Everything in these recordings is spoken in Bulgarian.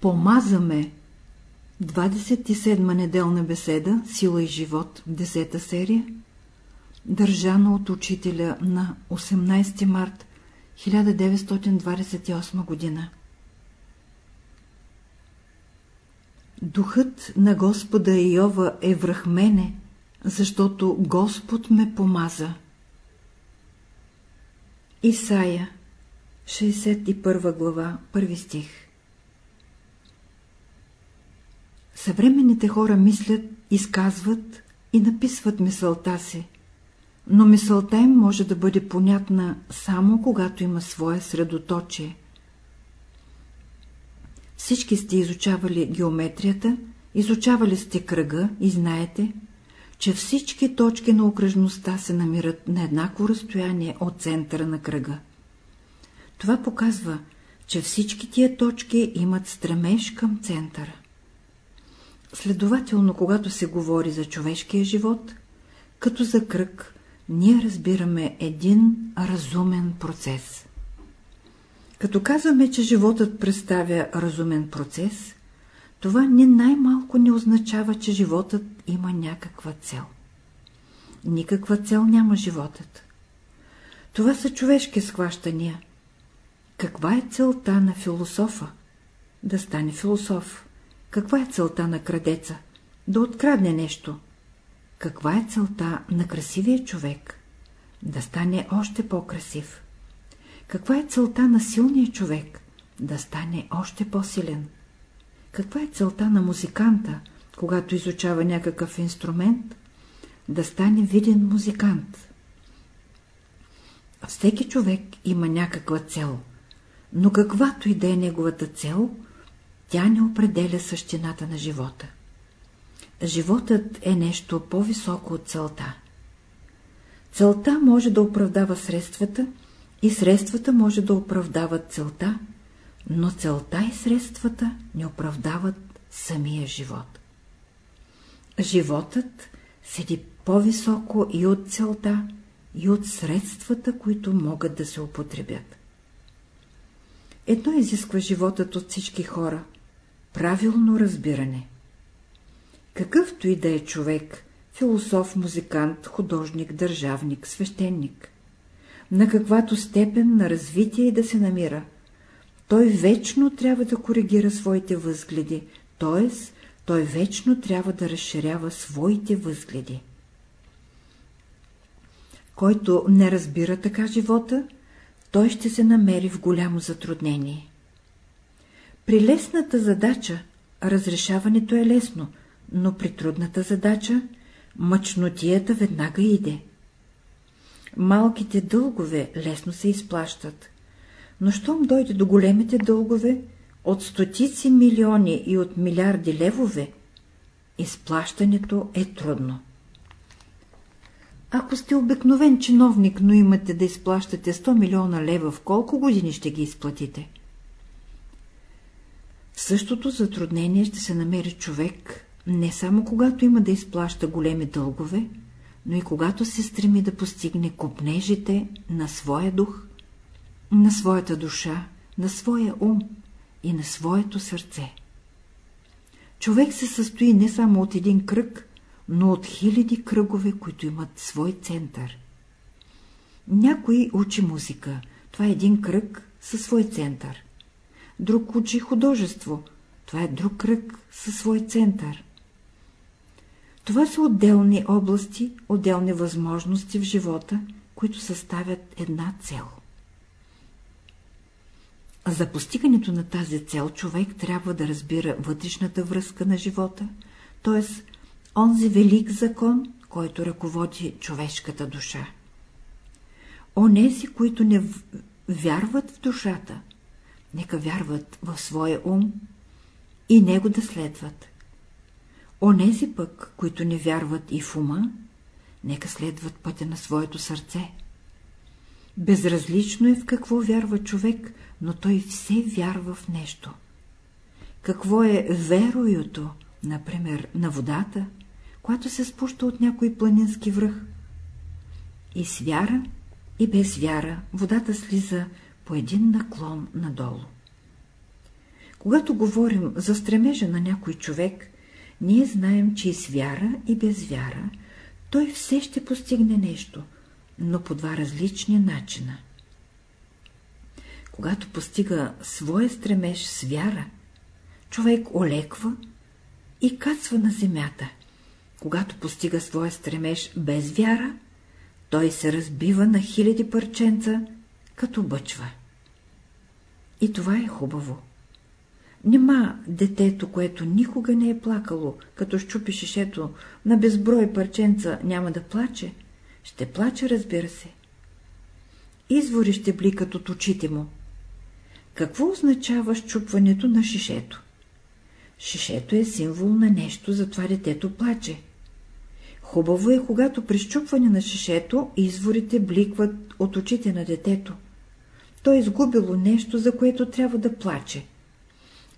Помазаме 27 неделна беседа Сила и живот, 10 серия, държана от учителя на 18 март 1928 година. Духът на Господа Иова е връх мене, защото Господ ме помаза. Исаия, 61 глава, първи стих Съвременните хора мислят, изказват и написват мисълта си, но мисълта им може да бъде понятна само когато има свое средоточие. Всички сте изучавали геометрията, изучавали сте кръга и знаете, че всички точки на окръжността се намират на еднакво разстояние от центъра на кръга. Това показва, че всички тия точки имат стремеж към центъра. Следователно, когато се говори за човешкия живот, като за кръг, ние разбираме един разумен процес. Като казваме, че животът представя разумен процес, това ни най-малко не означава, че животът има някаква цел. Никаква цел няма животът. Това са човешки схващания. Каква е целта на философа? Да стане философ. Каква е целта на крадеца? Да открадне нещо. Каква е целта на красивия човек? Да стане още по-красив. Каква е целта на силния човек? Да стане още по-силен. Каква е целта на музиканта, когато изучава някакъв инструмент? Да стане виден музикант. Всеки човек има някаква цел, но каквато и да е неговата цел, тя не определя същината на живота. Животът е нещо по-високо от целта. Целта може да оправдава средствата и средствата може да оправдават целта, но целта и средствата не оправдават самия живот. Животът седи по-високо и от целта, и от средствата, които могат да се употребят. Едно изисква животът от всички хора – правилно разбиране. Какъвто и да е човек – философ, музикант, художник, държавник, свещеник – на каквато степен на развитие и да се намира. Той вечно трябва да коригира своите възгледи, т.е. той вечно трябва да разширява своите възгледи. Който не разбира така живота, той ще се намери в голямо затруднение. При лесната задача разрешаването е лесно, но при трудната задача мъчнотията веднага иде. Малките дългове лесно се изплащат, но щом дойде до големите дългове, от стотици милиони и от милиарди левове, изплащането е трудно. Ако сте обикновен чиновник, но имате да изплащате 100 милиона лева, в колко години ще ги изплатите? Същото затруднение ще се намери човек, не само когато има да изплаща големи дългове, но и когато се стреми да постигне купнежите на своя дух, на своята душа, на своя ум и на своето сърце. Човек се състои не само от един кръг, но от хиляди кръгове, които имат свой център. Някой учи музика, това е един кръг със свой център. Друг учи художество, това е друг кръг със свой център. Това са отделни области, отделни възможности в живота, които съставят една цел. За постигането на тази цел човек трябва да разбира вътрешната връзка на живота, т.е. онзи велик закон, който ръководи човешката душа. Онези, които не вярват в душата, нека вярват в своя ум и него да следват. Онези пък, които не вярват и в ума, нека следват пътя на своето сърце. Безразлично е в какво вярва човек, но той все вярва в нещо. Какво е вероюто, например, на водата, която се спуща от някой планински връх? И с вяра, и без вяра водата слиза по един наклон надолу. Когато говорим за стремежа на някой човек, ние знаем, че и с вяра и без вяра той все ще постигне нещо, но по два различни начина. Когато постига своя стремеж с вяра, човек олеква и кацва на земята. Когато постига своя стремеж без вяра, той се разбива на хиляди парченца, като бъчва. И това е хубаво. Нема детето, което никога не е плакало, като щупи шишето на безброй парченца, няма да плаче. Ще плаче, разбира се. Извори ще бликат от очите му. Какво означава щупването на шишето? Шишето е символ на нещо, затова детето плаче. Хубаво е, когато при щупване на шишето изворите бликват от очите на детето. То е изгубило нещо, за което трябва да плаче.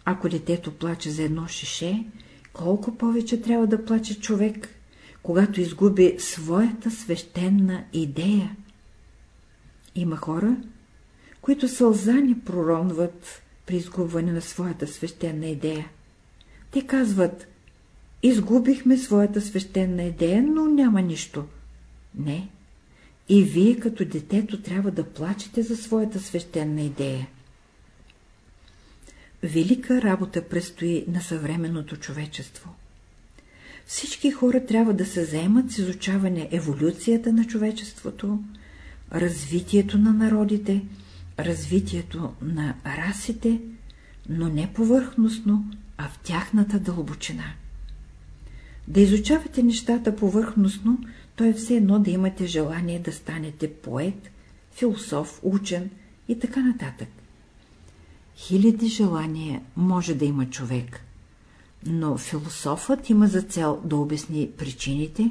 Ако детето плаче за едно шише, колко повече трябва да плаче човек, когато изгуби своята свещена идея. Има хора, които сълзани проронват при изгубване на своята свещена идея. Те казват, изгубихме своята свещена идея, но няма нищо. Не. И вие като детето трябва да плачете за своята свещена идея. Велика работа предстои на съвременното човечество. Всички хора трябва да се заемат с изучаване еволюцията на човечеството, развитието на народите, развитието на расите, но не повърхностно, а в тяхната дълбочина. Да изучавате нещата повърхностно, то е все едно да имате желание да станете поет, философ, учен и така нататък. Хиляди желания може да има човек, но философът има за цел да обясни причините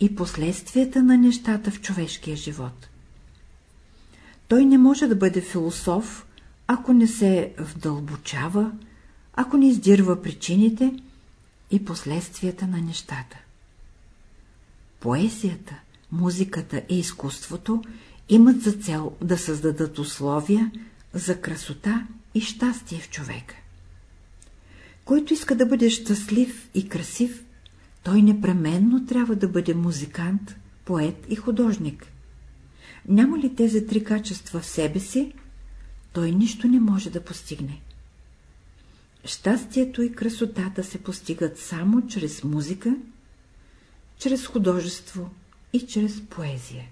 и последствията на нещата в човешкия живот. Той не може да бъде философ, ако не се вдълбочава, ако не издирва причините и последствията на нещата. Поезията, музиката и изкуството имат за цел да създадат условия за красота и щастие в човека. Който иска да бъде щастлив и красив, той непременно трябва да бъде музикант, поет и художник. Няма ли тези три качества в себе си, той нищо не може да постигне. Щастието и красотата се постигат само чрез музика, чрез художество и чрез поезия.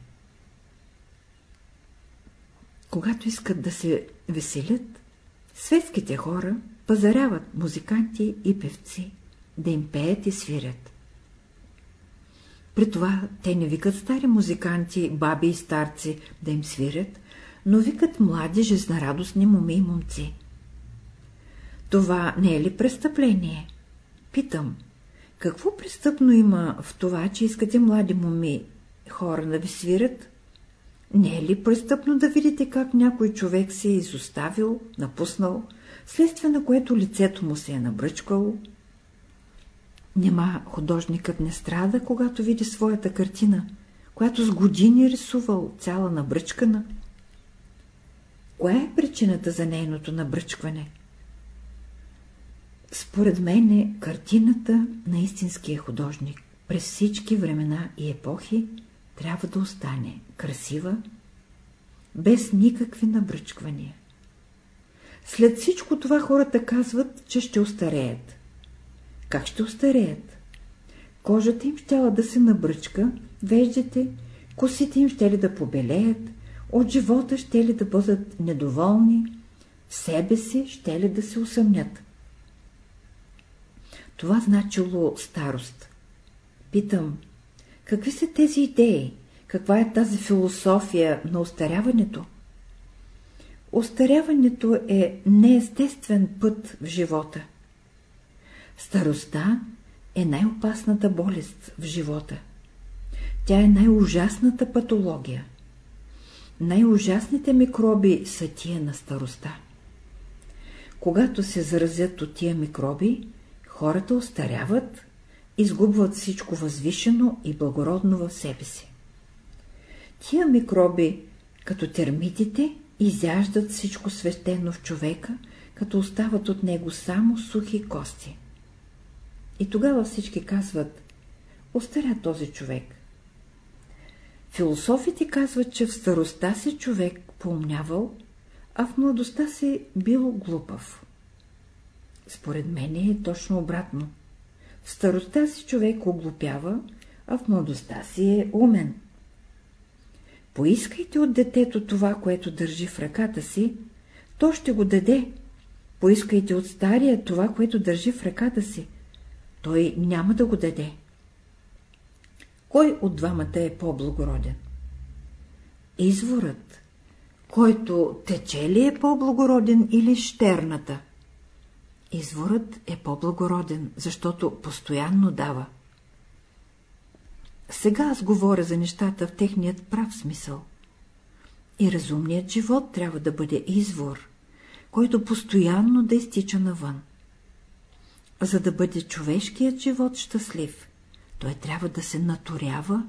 Когато искат да се веселят, светските хора пазаряват музиканти и певци, да им пеят и свирят. При това те не викат стари музиканти, баби и старци да им свирят, но викат млади, жизнарадостни моми и момци. Това не е ли престъпление? Питам, какво престъпно има в това, че искате млади моми хора да ви свирят? Не е ли престъпно да видите как някой човек се е изоставил, напуснал, следствие на което лицето му се е набръчкало? Нема художникът не страда, когато види своята картина, която с години е рисувал цяла набръчкана. Коя е причината за нейното набръчкване? Според мен е картината на истинския художник през всички времена и епохи трябва да остане красива, без никакви набръчквания. След всичко това хората казват, че ще остареят. Как ще остареят? Кожата им щяла да се набръчка, веждите, косите им ще ли да побелеят, от живота ще ли да бъдат недоволни, в себе си ще ли да се усъмнят. Това значило старост. Питам, какви са тези идеи? Каква е тази философия на остаряването? Остаряването е неестествен път в живота. Старостта е най-опасната болест в живота. Тя е най-ужасната патология. Най-ужасните микроби са тия на старостта. Когато се заразят от тия микроби, хората остаряват, изгубват всичко възвишено и благородно в себе си. Тия микроби, като термитите, изяждат всичко свещено в човека, като остават от него само сухи кости. И тогава всички казват, остаря този човек. Философите казват, че в старостта си човек поумнявал, а в младостта си бил глупав. Според мен е точно обратно. В старостта си човек оглупява, а в младостта си е умен. Поискайте от детето това, което държи в ръката си, то ще го даде. Поискайте от стария това, което държи в ръката си, той няма да го даде. Кой от двамата е по-благороден? Изворът, който тече ли е по-благороден или щерната? Изворът е по-благороден, защото постоянно дава. Сега аз говоря за нещата в техният прав смисъл. И разумният живот трябва да бъде извор, който постоянно да изтича навън. За да бъде човешкият живот щастлив, той трябва да се наторява,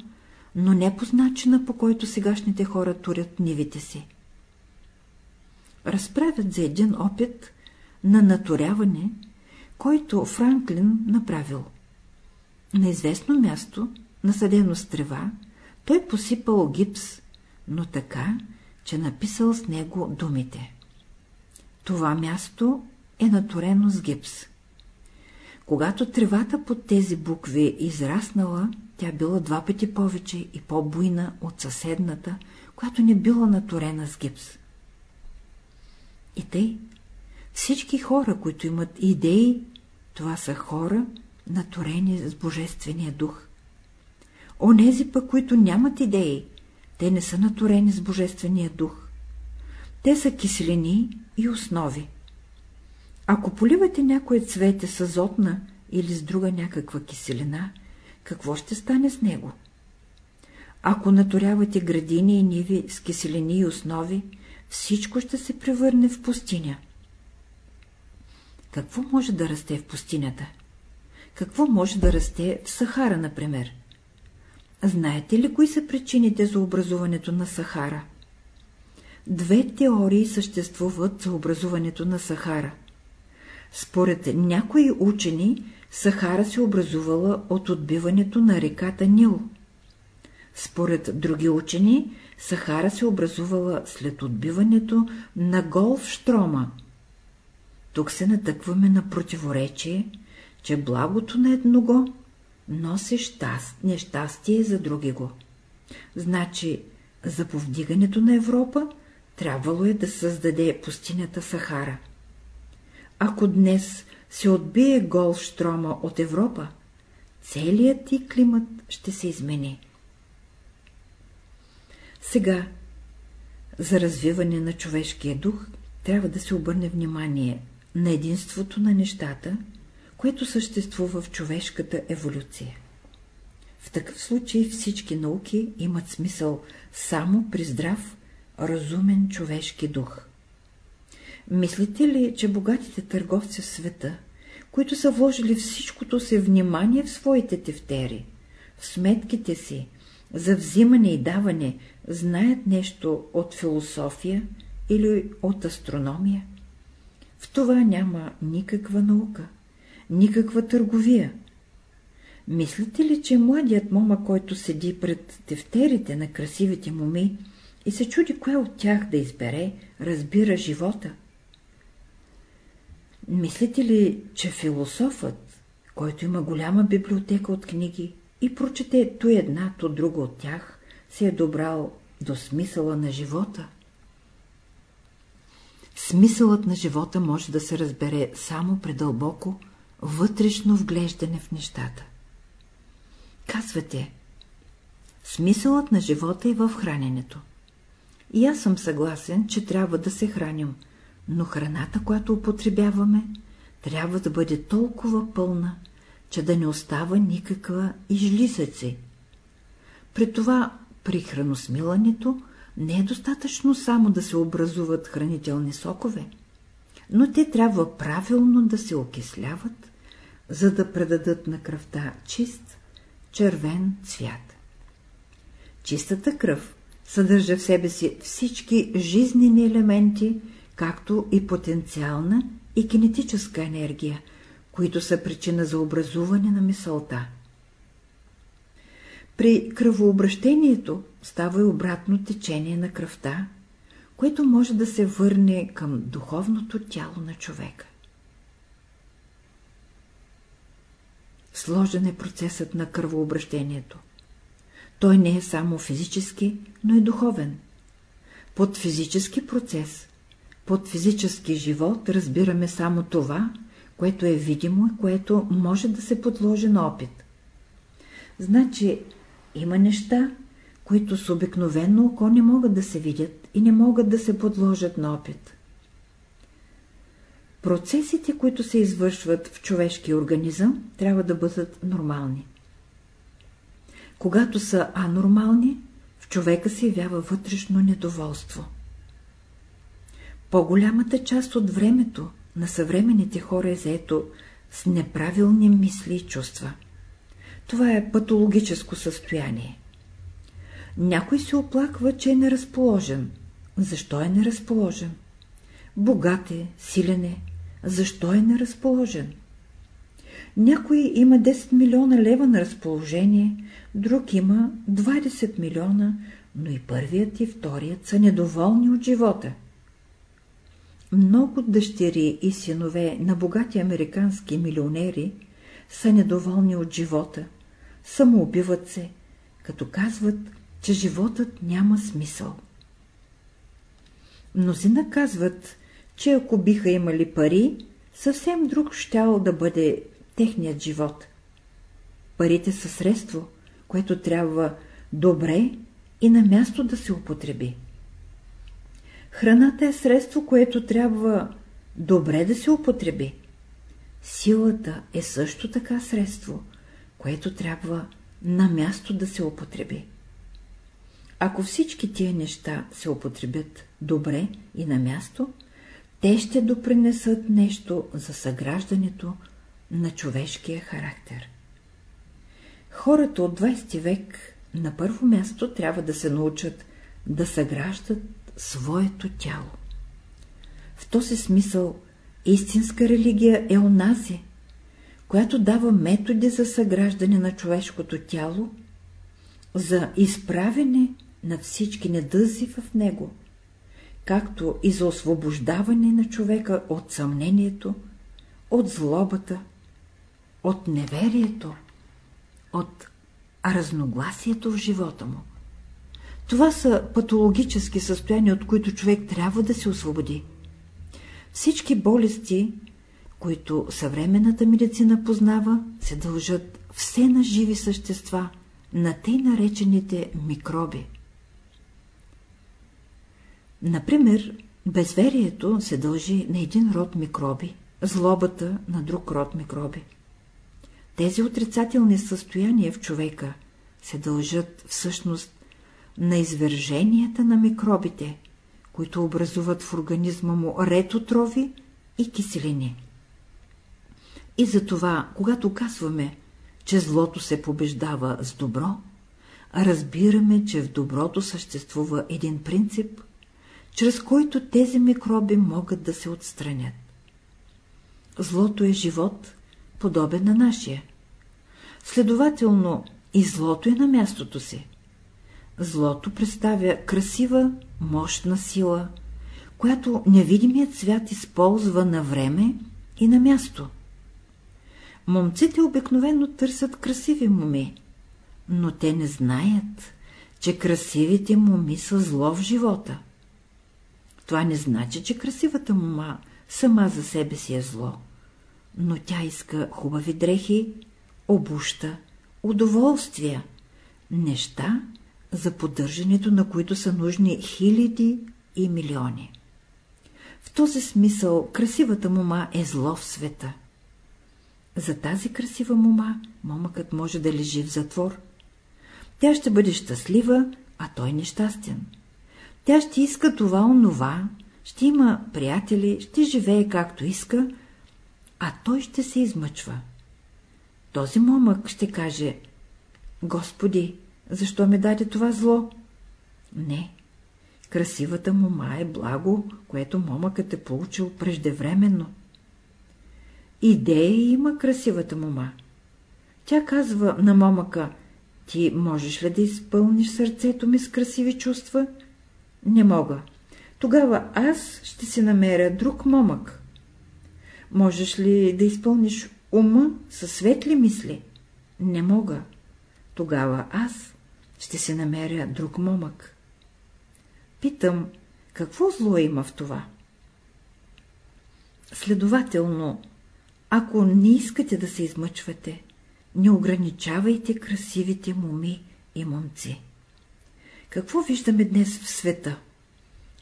но не по начина, по който сегашните хора турят нивите си. Разправят за един опит на наторяване, който Франклин направил. На известно място, насъдено с трева, той посипал гипс, но така, че написал с него думите. Това място е наторено с гипс. Когато тревата под тези букви израснала, тя била два пъти повече и по-буйна от съседната, която не била наторена с гипс. И тъй, всички хора, които имат идеи, това са хора, наторени с Божествения дух. Онези пък, които нямат идеи, те не са наторени с Божествения дух. Те са киселини и основи. Ако поливате някое цвете с азотна или с друга някаква киселина, какво ще стане с него? Ако наторявате градини и ниви с киселини и основи, всичко ще се превърне в пустиня. Какво може да расте в пустинята? Какво може да расте в Сахара, например? Знаете ли кои са причините за образуването на Сахара? Две теории съществуват за образуването на Сахара. Според някои учени, Сахара се образувала от отбиването на реката Нил. Според други учени, Сахара се образувала след отбиването на Голфштрома. Тук се натъкваме на противоречие, че благото на едного носи щаст, нещастие за други го. Значи, за повдигането на Европа трябвало е да създаде пустинята Сахара. Ако днес се отбие Голштрома от Европа, целият ти климат ще се измени. Сега, за развиване на човешкия дух, трябва да се обърне внимание на единството на нещата, което съществува в човешката еволюция. В такъв случай всички науки имат смисъл само при здрав, разумен човешки дух. Мислите ли, че богатите търговци в света, които са вложили всичкото си внимание в своите тефтери, в сметките си, за взимане и даване, знаят нещо от философия или от астрономия? Това няма никаква наука, никаква търговия. Мислите ли, че младият мома, който седи пред тефтерите на красивите моми и се чуди кое от тях да избере, разбира живота? Мислите ли, че философът, който има голяма библиотека от книги и прочете то една, то друга от тях, се е добрал до смисъла на живота? Смисълът на живота може да се разбере само предълбоко, вътрешно вглеждане в нещата. Казвате, смисълът на живота е в храненето. И аз съм съгласен, че трябва да се храним, но храната, която употребяваме, трябва да бъде толкова пълна, че да не остава никаква излизъци. При това, при храносмилането, не е достатъчно само да се образуват хранителни сокове, но те трябва правилно да се окисляват, за да предадат на кръвта чист, червен цвят. Чистата кръв съдържа в себе си всички жизнени елементи, както и потенциална и кинетическа енергия, които са причина за образуване на мисълта. При кръвообращението става и обратно течение на кръвта, което може да се върне към духовното тяло на човека. Сложен е процесът на кръвообращението. Той не е само физически, но и духовен. Под физически процес, под физически живот разбираме само това, което е видимо и което може да се подложи на опит. Значи, има неща, които с обикновено око не могат да се видят и не могат да се подложат на опит. Процесите, които се извършват в човешкия организъм, трябва да бъдат нормални. Когато са анормални, в човека се явява вътрешно недоволство. По-голямата част от времето на съвременните хора е заето с неправилни мисли и чувства. Това е патологическо състояние. Някой се оплаква, че е неразположен. Защо е неразположен? Богат е, силен е. Защо е неразположен? Някой има 10 милиона лева на разположение, друг има 20 милиона, но и първият и вторият са недоволни от живота. Много дъщери и синове на богати американски милионери са недоволни от живота, самоубиват се, като казват, че животът няма смисъл. Мнозина казват, че ако биха имали пари, съвсем друг щял да бъде техният живот. Парите са средство, което трябва добре и на място да се употреби. Храната е средство, което трябва добре да се употреби. Силата е също така средство, което трябва на място да се употреби. Ако всички тия неща се употребят добре и на място, те ще допринесат нещо за съграждането на човешкия характер. Хората от 20 век на първо място трябва да се научат да съграждат своето тяло. В този смисъл истинска религия е онази, която дава методи за съграждане на човешкото тяло, за изправене на всички недъзи в него, както и за освобождаване на човека от съмнението, от злобата, от неверието, от разногласието в живота му. Това са патологически състояния, от които човек трябва да се освободи. Всички болести, които съвременната медицина познава, се дължат все на живи същества, на тъй наречените микроби. Например, безверието се дължи на един род микроби, злобата на друг род микроби. Тези отрицателни състояния в човека се дължат всъщност на извърженията на микробите, които образуват в организма му ред отрови и киселини. И затова, когато казваме, че злото се побеждава с добро, разбираме, че в доброто съществува един принцип, чрез който тези микроби могат да се отстранят. Злото е живот, подобен на нашия. Следователно, и злото е на мястото си. Злото представя красива, мощна сила, която невидимият свят използва на време и на място. Момците обикновено търсят красиви моми, но те не знаят, че красивите моми са зло в живота. Това не значи, че красивата мома сама за себе си е зло, но тя иска хубави дрехи, обуща, удоволствия, неща, за поддържането на които са нужни хиляди и милиони. В този смисъл красивата мома е зло в света. За тази красива мома момъкът може да лежи в затвор. Тя ще бъде щастлива, а той нещастен. Тя ще иска това, онова, ще има приятели, ще живее както иска, а той ще се измъчва. Този момък ще каже, Господи, защо ми даде това зло? Не. Красивата мома е благо, което момъкът е получил преждевременно. Идея има красивата мома. Тя казва на момъка, ти можеш ли да изпълниш сърцето ми с красиви чувства? Не мога. Тогава аз ще си намеря друг момък. Можеш ли да изпълниш ума със светли мисли? Не мога. Тогава аз ще се намеря друг момък. Питам, какво зло има в това? Следователно, ако не искате да се измъчвате, не ограничавайте красивите моми и момци. Какво виждаме днес в света?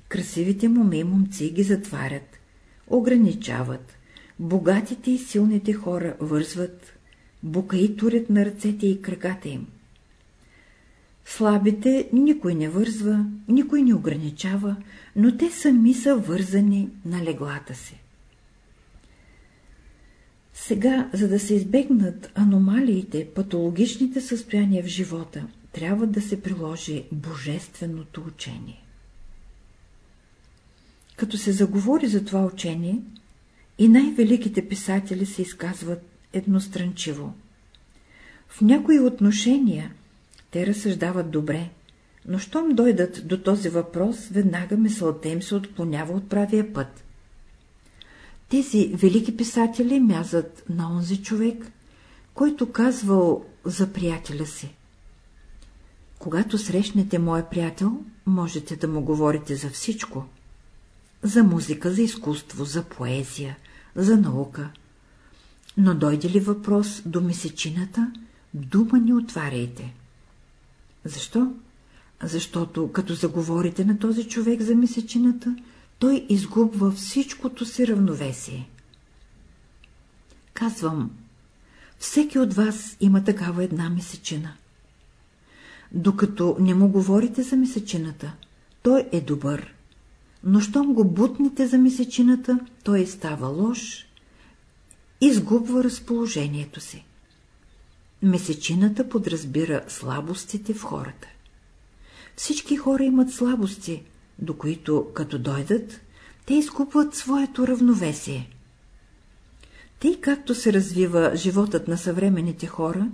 Красивите моми и момци ги затварят, ограничават, богатите и силните хора вързват, букаиторят на ръцете и краката им. Слабите никой не вързва, никой не ограничава, но те сами са вързани на леглата си. Сега, за да се избегнат аномалиите, патологичните състояния в живота, трябва да се приложи божественото учение. Като се заговори за това учение, и най-великите писатели се изказват едностранчиво. В някои отношения те разсъждават добре, но щом дойдат до този въпрос, веднага мисълта им се отклонява от правия път. Тези велики писатели мязат на онзи човек, който казвал за приятеля си. Когато срещнете моя приятел, можете да му говорите за всичко. За музика, за изкуство, за поезия, за наука. Но дойде ли въпрос до месечината, дума не отваряйте. Защо? Защото като заговорите на този човек за месечината, той изгубва всичкото си равновесие. Казвам, всеки от вас има такава една месечина. Докато не му говорите за месечината, той е добър, но щом го бутнете за месечината, той става лош, изгубва разположението си. Месечината подразбира слабостите в хората. Всички хора имат слабости, до които, като дойдат, те изкупват своето равновесие. Тъй както се развива животът на съвременните хора,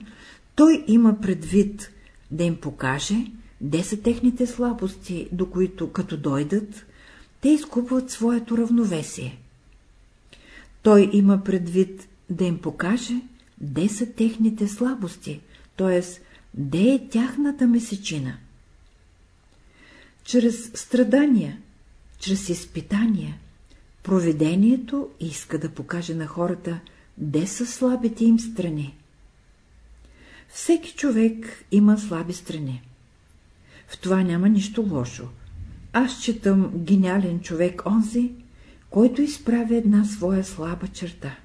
той има предвид да им покаже, де са техните слабости, до които, като дойдат, те изкупват своето равновесие. Той има предвид да им покаже, де са техните слабости, т.е. де е тяхната месечина. Чрез страдания, чрез изпитания, проведението иска да покаже на хората, де са слабите им страни. Всеки човек има слаби страни. В това няма нищо лошо. Аз четам гениален човек онзи, който изправя една своя слаба черта.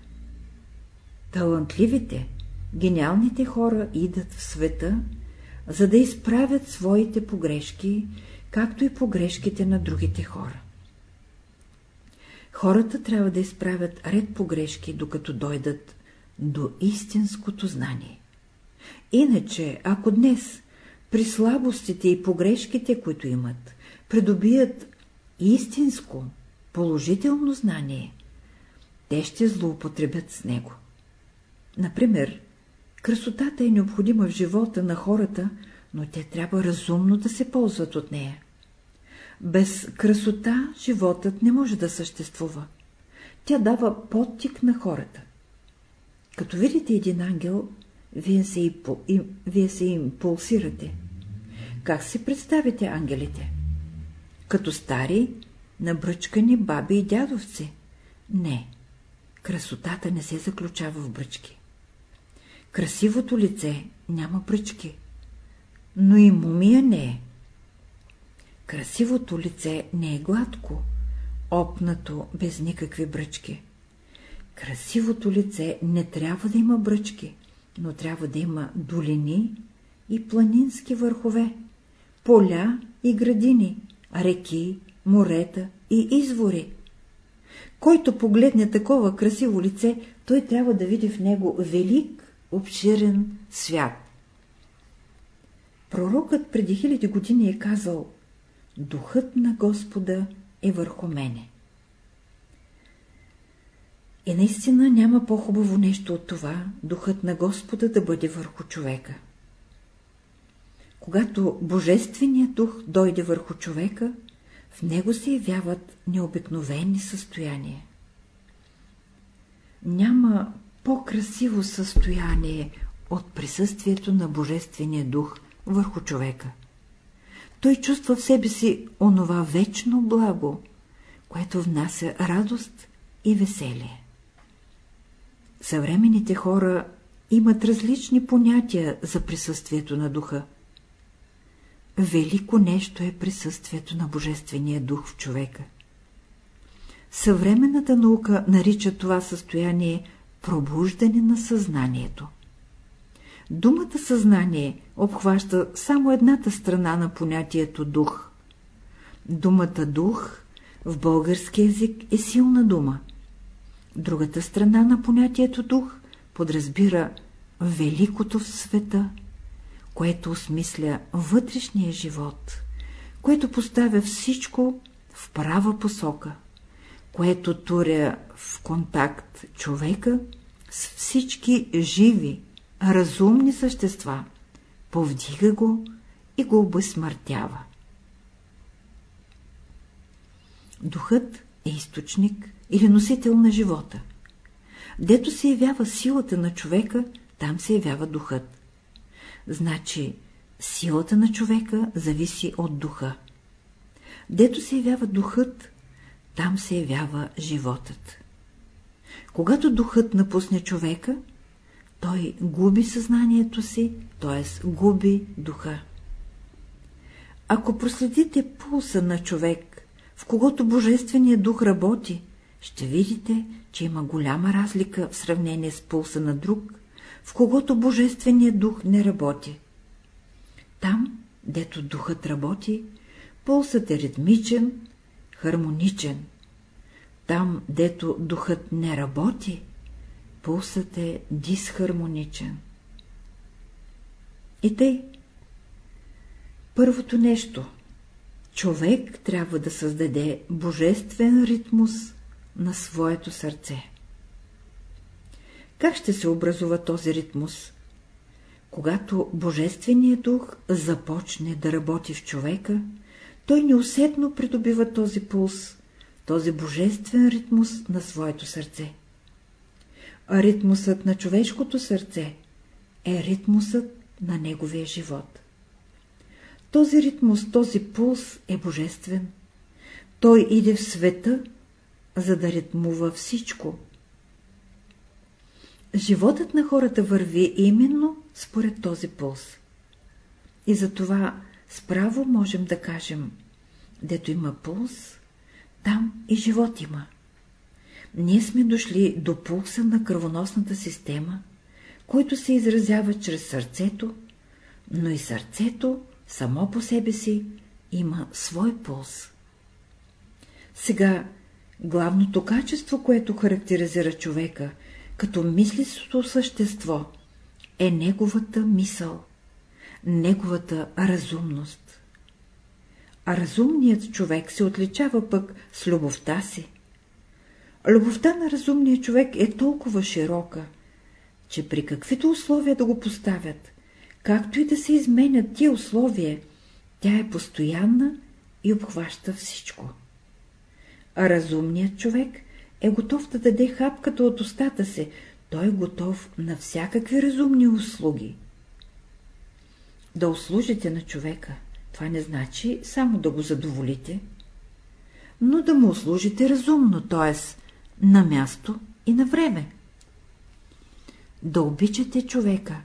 Талантливите, гениалните хора идат в света, за да изправят своите погрешки, както и погрешките на другите хора. Хората трябва да изправят ред погрешки, докато дойдат до истинското знание. Иначе, ако днес, при слабостите и погрешките, които имат, придобият истинско, положително знание, те ще злоупотребят с него. Например, красотата е необходима в живота на хората, но те трябва разумно да се ползват от нея. Без красота животът не може да съществува. Тя дава подтик на хората. Като видите един ангел, вие се, и, и, вие се им пулсирате. Как си представите ангелите? Като стари, набръчкани баби и дядовци? Не, красотата не се заключава в бръчки. Красивото лице няма бръчки, но и мумия не е. Красивото лице не е гладко, опнато без никакви бръчки. Красивото лице не трябва да има бръчки, но трябва да има долини и планински върхове, поля и градини, реки, морета и извори. Който погледне такова красиво лице, той трябва да види в него велик, обширен свят. Пророкът преди хиляди години е казал Духът на Господа е върху мене. И наистина няма по-хубаво нещо от това, духът на Господа да бъде върху човека. Когато Божественият дух дойде върху човека, в него се явяват необикновени състояния. Няма по-красиво състояние от присъствието на Божествения дух върху човека. Той чувства в себе си онова вечно благо, което внася радост и веселие. Съвременните хора имат различни понятия за присъствието на духа. Велико нещо е присъствието на Божествения дух в човека. Съвременната наука нарича това състояние пробуждане на съзнанието. Думата съзнание обхваща само едната страна на понятието дух. Думата дух в български язик е силна дума. Другата страна на понятието дух подразбира великото в света, което осмисля вътрешния живот, което поставя всичко в права посока, което туря в контакт човека с всички живи, разумни същества, повдига го и го обесмъртява. Духът е източник или носител на живота. Дето се явява силата на човека, там се явява духът. Значи, силата на човека зависи от духа. Дето се явява духът, там се явява животът. Когато духът напусне човека, той губи съзнанието си, т.е. губи духа. Ако проследите пулса на човек, в когото Божественият дух работи, ще видите, че има голяма разлика в сравнение с пулса на друг, в когото Божественият дух не работи. Там, дето духът работи, пулсът е ритмичен, хармоничен. Там, дето духът не работи, пулсът е дисхармоничен. И тъй. Първото нещо. Човек трябва да създаде божествен ритмус на своето сърце. Как ще се образува този ритмус? Когато Божественият дух започне да работи в човека, той неусетно придобива този пулс, този божествен ритмус на своето сърце. Ритмусът на човешкото сърце е ритмусът на неговия живот. Този ритмус, този пулс е божествен. Той иде в света, за да ритмува всичко. Животът на хората върви именно според този пулс. И затова справо можем да кажем, дето има пулс, там и живот има. Ние сме дошли до пулса на кръвоносната система, който се изразява чрез сърцето, но и сърцето само по себе си има свой пулс. Сега, главното качество, което характеризира човека като мислистото същество, е неговата мисъл, неговата разумност. А разумният човек се отличава пък с любовта си. Любовта на разумния човек е толкова широка, че при каквито условия да го поставят, както и да се изменят тия условия, тя е постоянна и обхваща всичко. А разумният човек е готов да даде хапката от устата си, той е готов на всякакви разумни услуги. Да услужите на човека, това не значи само да го задоволите, но да му услужите разумно, т.е. на място и на време. Да обичате човека,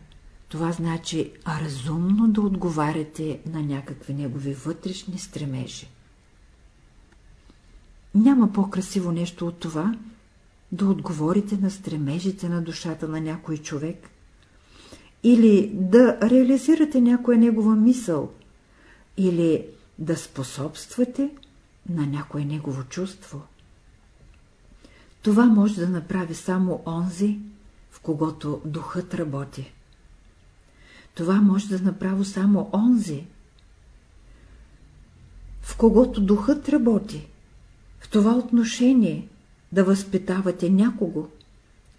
това значи разумно да отговаряте на някакви негови вътрешни стремежи. Няма по-красиво нещо от това, да отговорите на стремежите на душата на някой човек, или да реализирате някоя негова мисъл, или да способствате на някое негово чувство. Това може да направи само онзи, в когото духът работи. Това може да направи само онзи, в когото духът работи, в това отношение да възпитавате някого,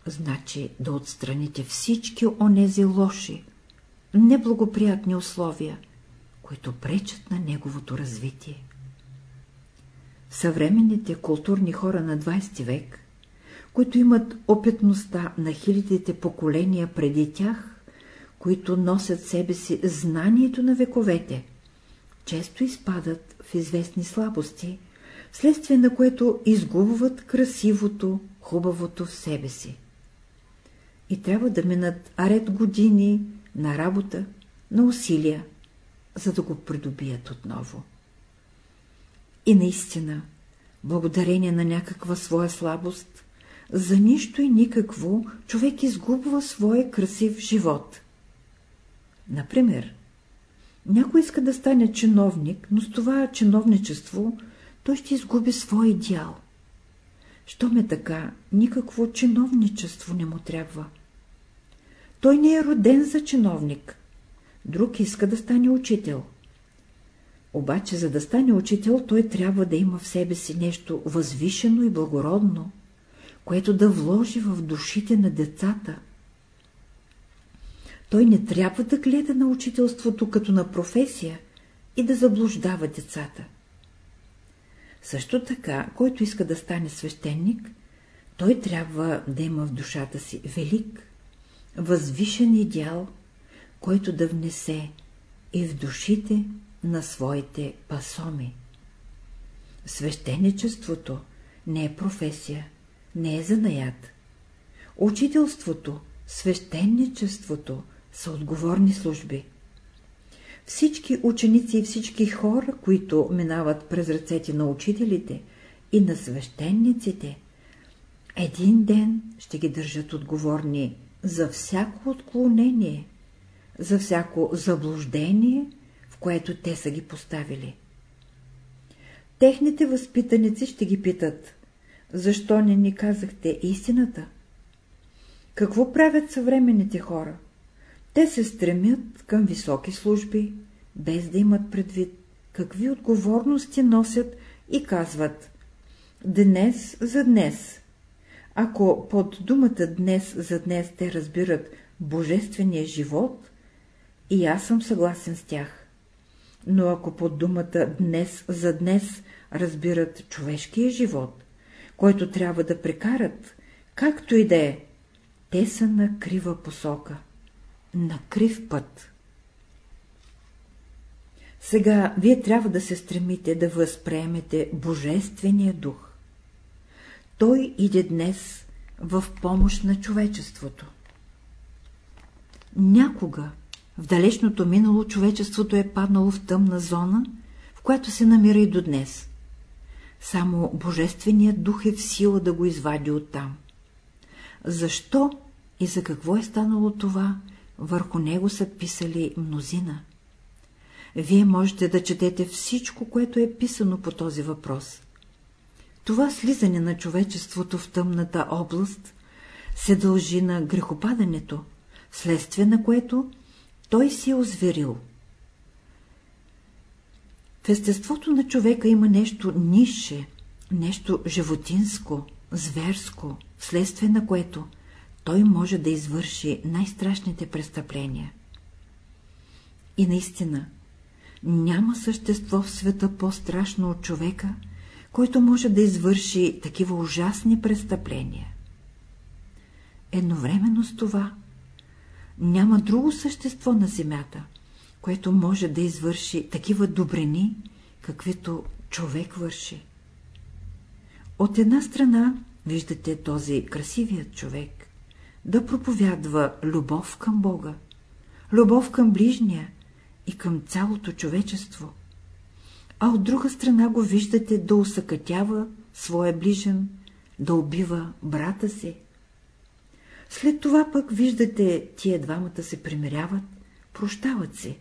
значи да отстраните всички онези лоши, неблагоприятни условия, които пречат на неговото развитие. Съвременните културни хора на 20 век, които имат опитността на хилядите поколения преди тях, които носят себе си знанието на вековете, често изпадат в известни слабости, вследствие на което изгубват красивото, хубавото в себе си. И трябва да минат аред години на работа, на усилия, за да го придобият отново. И наистина, благодарение на някаква своя слабост, за нищо и никакво човек изгубва своя красив живот. Например, някой иска да стане чиновник, но с това чиновничество той ще изгуби свой идеал. Що ме така, никакво чиновничество не му трябва. Той не е роден за чиновник. Друг иска да стане учител. Обаче, за да стане учител, той трябва да има в себе си нещо възвишено и благородно, което да вложи в душите на децата. Той не трябва да гледа на учителството като на професия и да заблуждава децата. Също така, който иска да стане свещеник, той трябва да има в душата си велик, възвишен идеал, който да внесе и в душите на своите пасоми. Свещеничеството не е професия, не е занаят. Учителството, свещеничеството са отговорни служби. Всички ученици и всички хора, които минават през ръцете на учителите и на свещениците, един ден ще ги държат отговорни за всяко отклонение, за всяко заблуждение, в което те са ги поставили. Техните възпитаници ще ги питат, защо не ни казахте истината? Какво правят съвременните хора? Те се стремят към високи служби, без да имат предвид какви отговорности носят и казват «Днес за днес». Ако под думата «днес за днес» те разбират божествения живот, и аз съм съгласен с тях. Но ако под думата «днес за днес» разбират човешкия живот, който трябва да прекарат, както и да е, те са на крива посока на крив път. Сега вие трябва да се стремите да възприемете Божествения дух. Той иде днес в помощ на човечеството. Някога, в далечното минало, човечеството е паднало в тъмна зона, в която се намира и до днес. Само Божественият дух е в сила да го извади оттам. Защо и за какво е станало това, върху него са писали мнозина. Вие можете да четете всичко, което е писано по този въпрос. Това слизане на човечеството в тъмната област се дължи на грехопадането, следствие на което той си е озверил. В естеството на човека има нещо нише, нещо животинско, зверско, следствие на което – той може да извърши най-страшните престъпления. И наистина, няма същество в света по-страшно от човека, който може да извърши такива ужасни престъпления. Едновременно с това, няма друго същество на земята, което може да извърши такива добрини, каквито човек върши. От една страна виждате този красивият човек, да проповядва любов към Бога, любов към ближния и към цялото човечество, а от друга страна го виждате да усъкътява своя ближен, да убива брата си. След това пък виждате, тия двамата се примиряват, прощават се.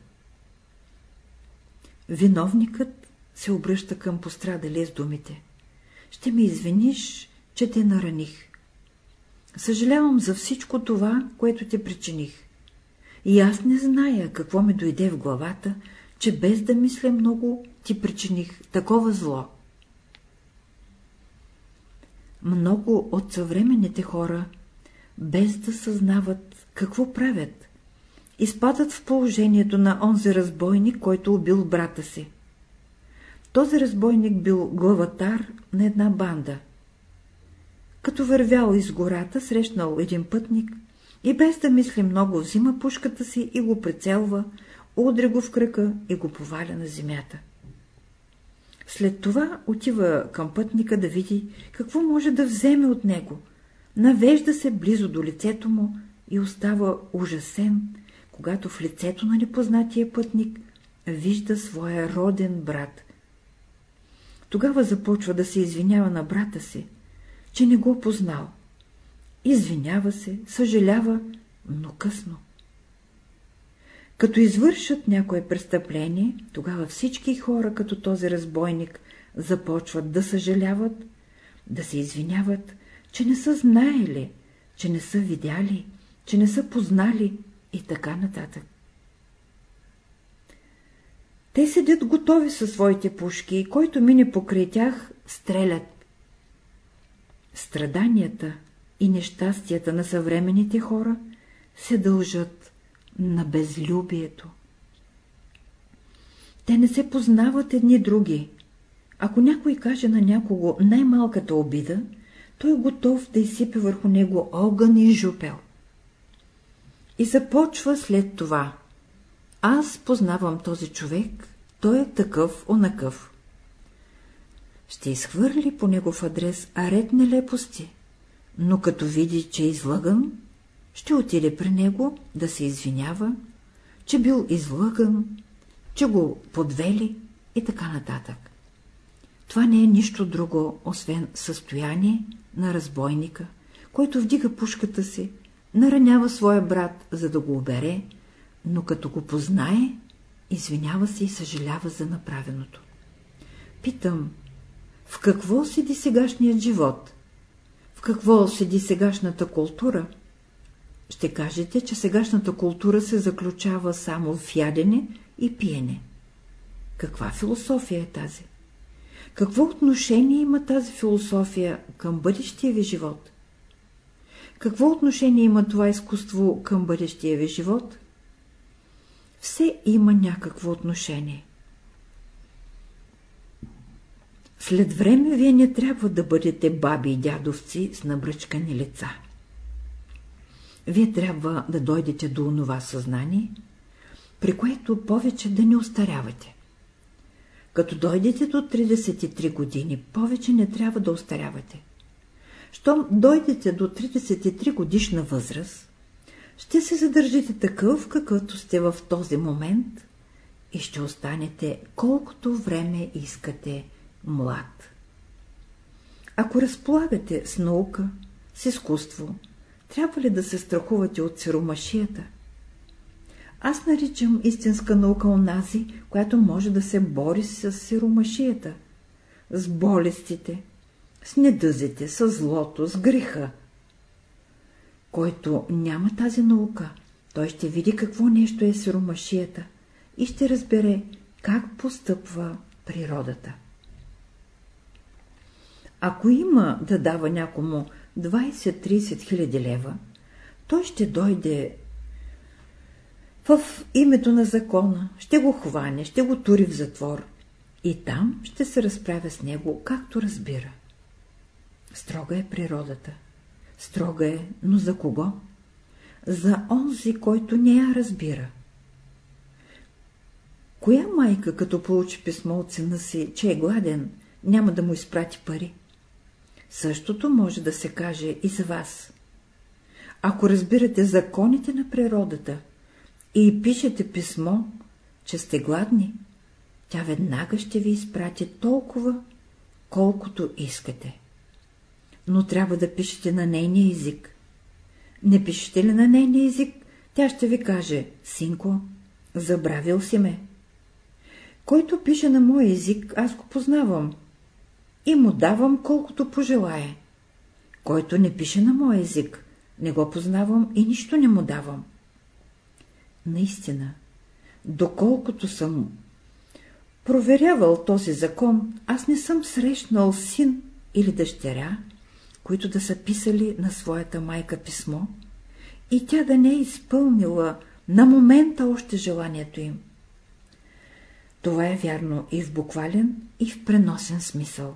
Виновникът се обръща към пострадалия с думите. Ще ми извиниш, че те нараних. Съжалявам за всичко това, което те причиних. И аз не зная какво ми дойде в главата, че без да мисля много ти причиних такова зло. Много от съвременните хора, без да съзнават какво правят, изпадат в положението на онзи разбойник, който убил брата си. Този разбойник бил главатар на една банда. Като вървял из гората, срещнал един пътник и без да мисли много, взима пушката си и го прицелва, удря го в кръка и го поваля на земята. След това отива към пътника да види какво може да вземе от него. Навежда се близо до лицето му и остава ужасен, когато в лицето на непознатия пътник вижда своя роден брат. Тогава започва да се извинява на брата си, че не го познал. Извинява се, съжалява, но късно. Като извършат някое престъпление, тогава всички хора, като този разбойник, започват да съжаляват, да се извиняват, че не са знаели, че не са видяли, че не са познали и така нататък. Те седят готови със своите пушки и който мине покрай тях, стрелят. Страданията и нещастията на съвременните хора се дължат на безлюбието. Те не се познават едни други. Ако някой каже на някого най-малката обида, той е готов да изсипе върху него огън и жупел. И започва след това. Аз познавам този човек, той е такъв, онакъв. Ще изхвърли по негов адрес аред нелепости, но като види, че е излъган, ще отиде при него да се извинява, че бил излъган, че го подвели и така нататък. Това не е нищо друго, освен състояние на разбойника, който вдига пушката си, наранява своя брат, за да го обере, но като го познае, извинява се и съжалява за направеното. Питам, в какво седи сегашният живот? В какво седи сегашната култура? Ще кажете, че сегашната култура се заключава само в ядене и пиене. Каква философия е тази? Какво отношение има тази философия към бъдещия ви живот? Какво отношение има това изкуство към бъдещия ви живот? Все има някакво отношение. След време вие не трябва да бъдете баби и дядовци с набръчкани лица. Вие трябва да дойдете до онова съзнание, при което повече да не остарявате. Като дойдете до 33 години, повече не трябва да остарявате. Щом дойдете до 33 годишна възраст, ще се задържите такъв, какъвто сте в този момент и ще останете колкото време искате млад. Ако разполагате с наука, с изкуство, трябва ли да се страхувате от сиромашията? Аз наричам истинска наука онази, която може да се бори с сиромашията, с болестите, с недъзите, с злото, с греха. Който няма тази наука, той ще види какво нещо е сиромашията и ще разбере как постъпва природата. Ако има да дава някому 20-30 хиляди лева, той ще дойде в името на закона, ще го хване, ще го тури в затвор и там ще се разправя с него, както разбира. Строга е природата. Строга е, но за кого? За онзи, който не я разбира. Коя майка, като получи писмо от сина си, че е гладен, няма да му изпрати пари? Същото може да се каже и за вас. Ако разбирате законите на природата и пишете писмо, че сте гладни, тя веднага ще ви изпрати толкова, колкото искате. Но трябва да пишете на нейния език. Не пишете ли на нейния език, тя ще ви каже, синко, забравил си ме. Който пише на мой език, аз го познавам и му давам колкото пожелае. Който не пише на мой език, не го познавам и нищо не му давам. Наистина, доколкото съм проверявал този закон, аз не съм срещнал син или дъщеря, които да са писали на своята майка писмо, и тя да не е изпълнила на момента още желанието им. Това е вярно и в буквален, и в преносен смисъл.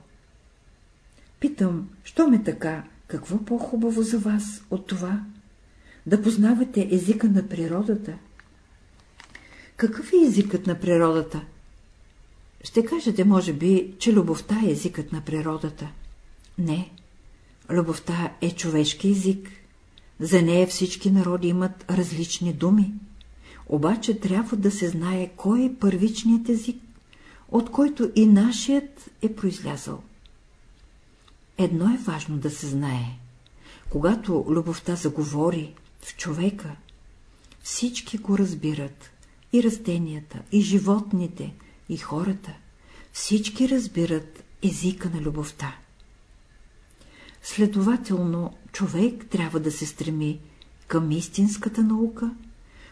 Питам, що ме така, какво по-хубаво за вас от това? Да познавате езика на природата. Какъв е езикът на природата? Ще кажете, може би, че любовта е езикът на природата. Не, любовта е човешки език. За нея всички народи имат различни думи. Обаче трябва да се знае кой е първичният език, от който и нашият е произлязъл. Едно е важно да се знае. Когато любовта заговори в човека, всички го разбират. И растенията, и животните, и хората. Всички разбират езика на любовта. Следователно, човек трябва да се стреми към истинската наука,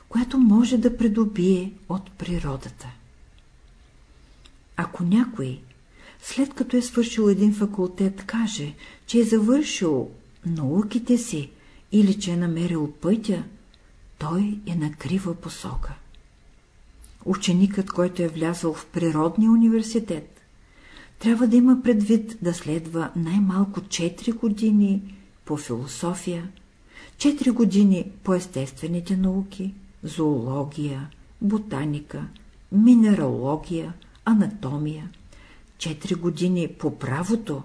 която може да придобие от природата. Ако някой, след като е свършил един факултет, каже, че е завършил науките си или че е намерил пътя, той е на крива посока. Ученикът, който е влязъл в природния университет, трябва да има предвид да следва най-малко 4 години по философия, 4 години по естествените науки, зоология, ботаника, минералогия, анатомия, 4 години по правото,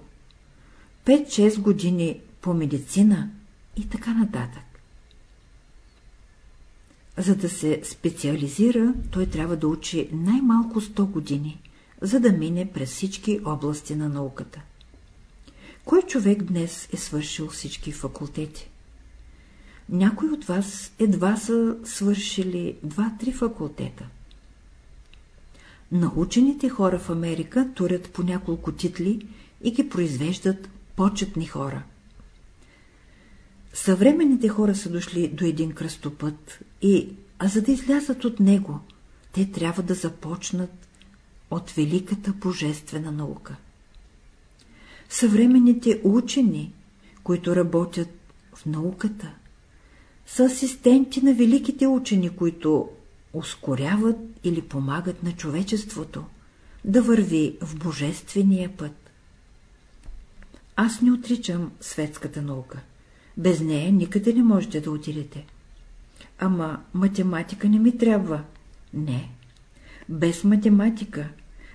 5-6 години по медицина и така нататък. За да се специализира, той трябва да учи най-малко 100 години, за да мине през всички области на науката. Кой човек днес е свършил всички факултети? Някой от вас едва са свършили два-три факултета. Научените хора в Америка турят по няколко титли и ги произвеждат почетни хора. Съвременните хора са дошли до един кръстопът и, а за да излязат от него, те трябва да започнат от великата божествена наука. Съвременните учени, които работят в науката, са асистенти на великите учени, които ускоряват или помагат на човечеството да върви в божествения път. Аз не отричам светската наука. Без нея никъде не можете да отидете. Ама математика не ми трябва. Не. Без математика,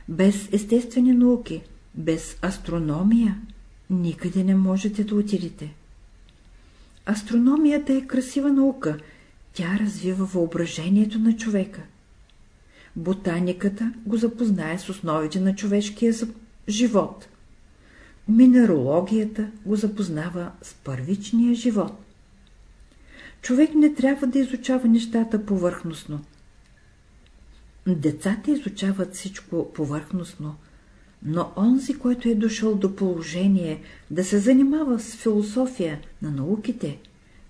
без естествени науки, без астрономия, никъде не можете да отидете. Астрономията е красива наука, тя развива въображението на човека. Ботаниката го запознае с основите на човешкия живот. Минералогията го запознава с първичния живот. Човек не трябва да изучава нещата повърхностно. Децата изучават всичко повърхностно, но онзи, който е дошъл до положение да се занимава с философия на науките,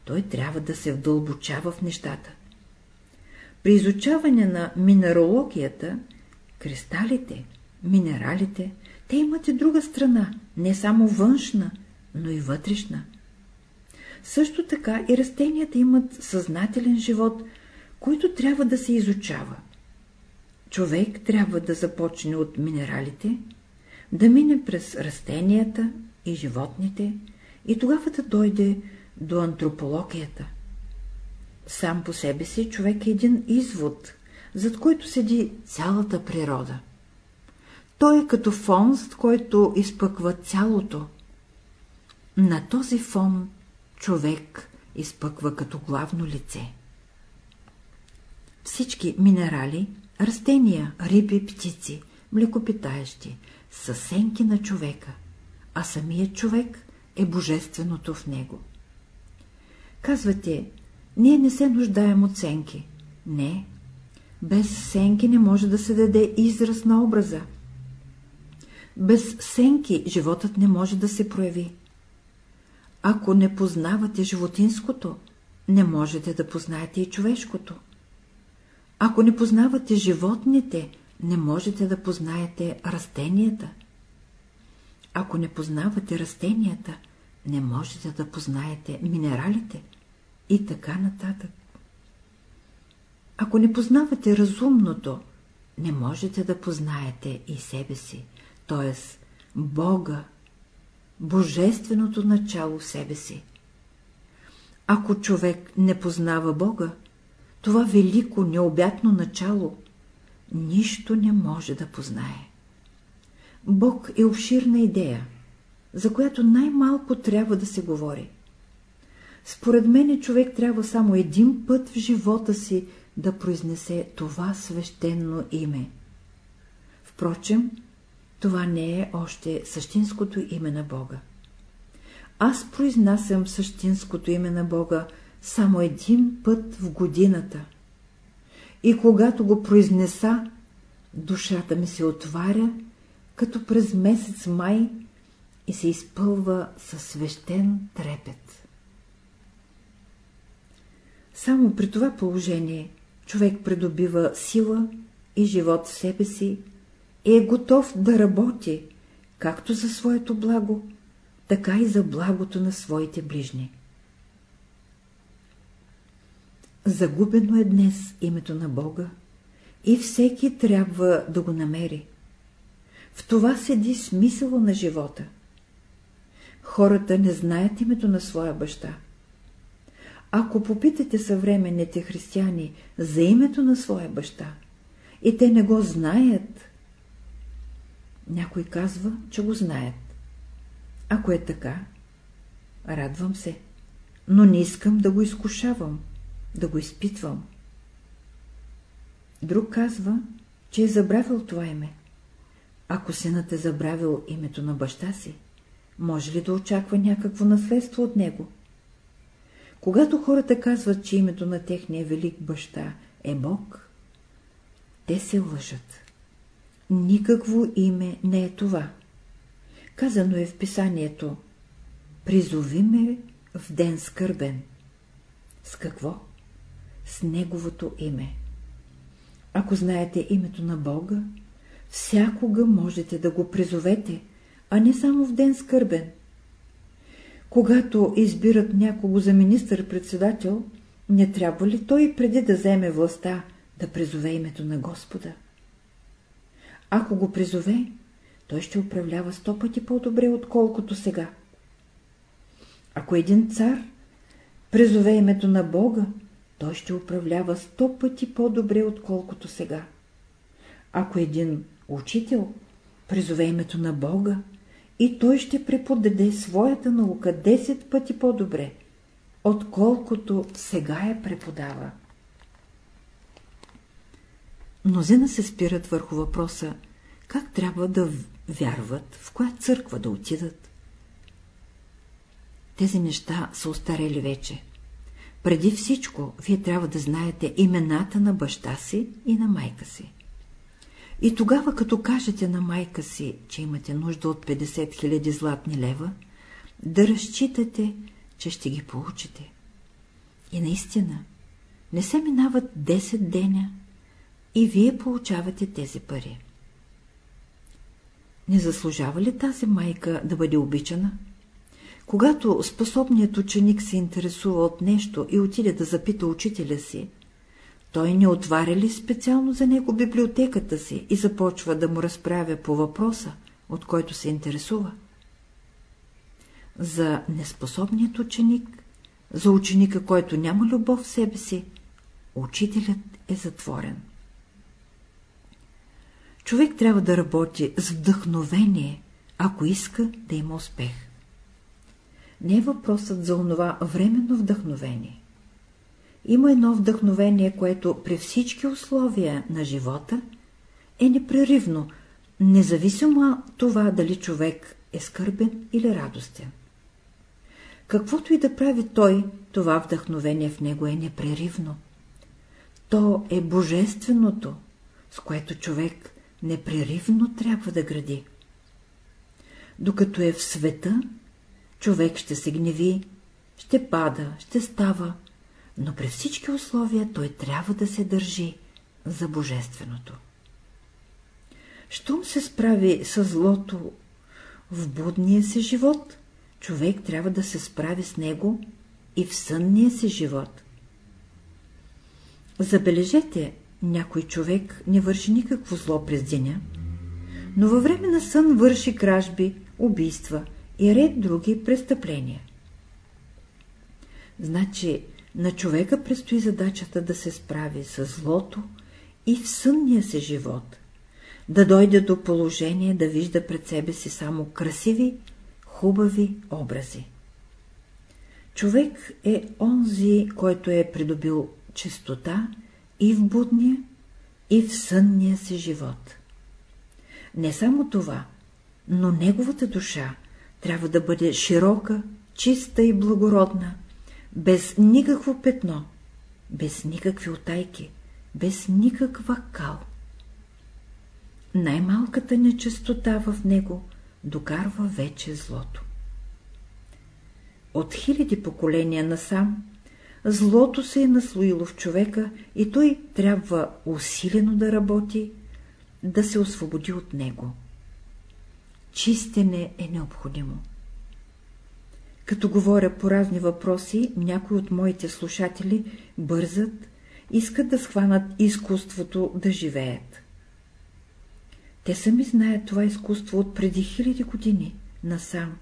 той трябва да се вдълбочава в нещата. При изучаване на минералогията, кристалите, минералите, те имат и друга страна, не само външна, но и вътрешна. Също така и растенията имат съзнателен живот, който трябва да се изучава. Човек трябва да започне от минералите, да мине през растенията и животните и тогава да дойде до антропологията. Сам по себе си човек е един извод, зад който седи цялата природа. Той е като фон, зад който изпъква цялото. На този фон човек изпъква като главно лице. Всички минерали, растения, риби, птици, млекопитаещи са сенки на човека, а самият човек е божественото в него. Казвате, ние не се нуждаем от сенки. Не, без сенки не може да се даде израз на образа. Без сенки животът не може да се прояви. Ако не познавате животинското, не можете да познаете и човешкото. Ако не познавате животните, не можете да познаете растенията. Ако не познавате растенията, не можете да познаете минералите и така нататък. Ако не познавате разумното, не можете да познаете и себе си, т.е. Бога, Божественото начало в себе си. Ако човек не познава Бога, това велико, необятно начало, нищо не може да познае. Бог е обширна идея, за която най-малко трябва да се говори. Според мене човек трябва само един път в живота си да произнесе това свещено име. Впрочем, това не е още същинското име на Бога. Аз произнасям същинското име на Бога само един път в годината. И когато го произнеса, душата ми се отваря, като през месец май и се изпълва със свещен трепет. Само при това положение човек придобива сила и живот в себе си и е готов да работи, както за своето благо, така и за благото на своите ближни. Загубено е днес името на Бога и всеки трябва да го намери. В това седи смисъла на живота. Хората не знаят името на своя баща. Ако попитате съвременните християни за името на своя баща, и те не го знаят, някой казва, че го знаят. Ако е така, радвам се, но не искам да го изкушавам, да го изпитвам. Друг казва, че е забравил това име. Ако синът е забравил името на баща си, може ли да очаква някакво наследство от него? Когато хората казват, че името на техния велик баща е Бог, те се лъжат. Никакво име не е това. Казано е в писанието Призови ме в ден скърбен. С какво? С Неговото име. Ако знаете името на Бога, всякога можете да го призовете, а не само в ден скърбен. Когато избират някого за министър-председател, не трябва ли той преди да вземе властта да призове името на Господа? Ако го призове, той ще управлява сто пъти по-добре, отколкото сега. Ако един цар призове името на Бога, той ще управлява сто пъти по-добре, отколкото сега. Ако един учител призове името на Бога, и той ще преподаде своята наука 10 пъти по-добре, отколкото сега я преподава. Мнозина се спират върху въпроса, как трябва да вярват, в коя църква да отидат. Тези неща са устарели вече. Преди всичко, вие трябва да знаете имената на баща си и на майка си. И тогава, като кажете на майка си, че имате нужда от 50 000 златни лева, да разчитате, че ще ги получите. И наистина, не се минават 10 деня и вие получавате тези пари. Не заслужава ли тази майка да бъде обичана? Когато способният ученик се интересува от нещо и отиде да запита учителя си, той не отваря ли специално за него библиотеката си и започва да му разправя по въпроса, от който се интересува? За неспособният ученик, за ученика, който няма любов в себе си, учителят е затворен. Човек трябва да работи с вдъхновение, ако иска да има успех. Не е въпросът за онова временно вдъхновение. Има едно вдъхновение, което при всички условия на живота е непреривно, независимо това дали човек е скърбен или радостен. Каквото и да прави той, това вдъхновение в него е непреривно. То е божественото, с което човек непреривно трябва да гради. Докато е в света, човек ще се гневи, ще пада, ще става, но при всички условия той трябва да се държи за божественото. щом се справи с злото в будния си живот, човек трябва да се справи с него и в сънния си живот. Забележете, някой човек не върши никакво зло през деня, но във време на сън върши кражби, убийства и ред други престъпления. Значи на човека предстои задачата да се справи с злото и в сънния си живот, да дойде до положение да вижда пред себе си само красиви, хубави образи. Човек е онзи, който е придобил чистота и в будния, и в сънния си живот. Не само това, но неговата душа трябва да бъде широка, чиста и благородна, без никакво петно, без никакви отайки, без никаква кал. Най-малката нечистота в него докарва вече злото. От хиляди поколения насам злото се е наслоило в човека и той трябва усилено да работи, да се освободи от него. Чистене е необходимо. Като говоря по разни въпроси, някои от моите слушатели бързат, искат да схванат изкуството да живеят. Те сами знаят това изкуство от преди хиляди години насам,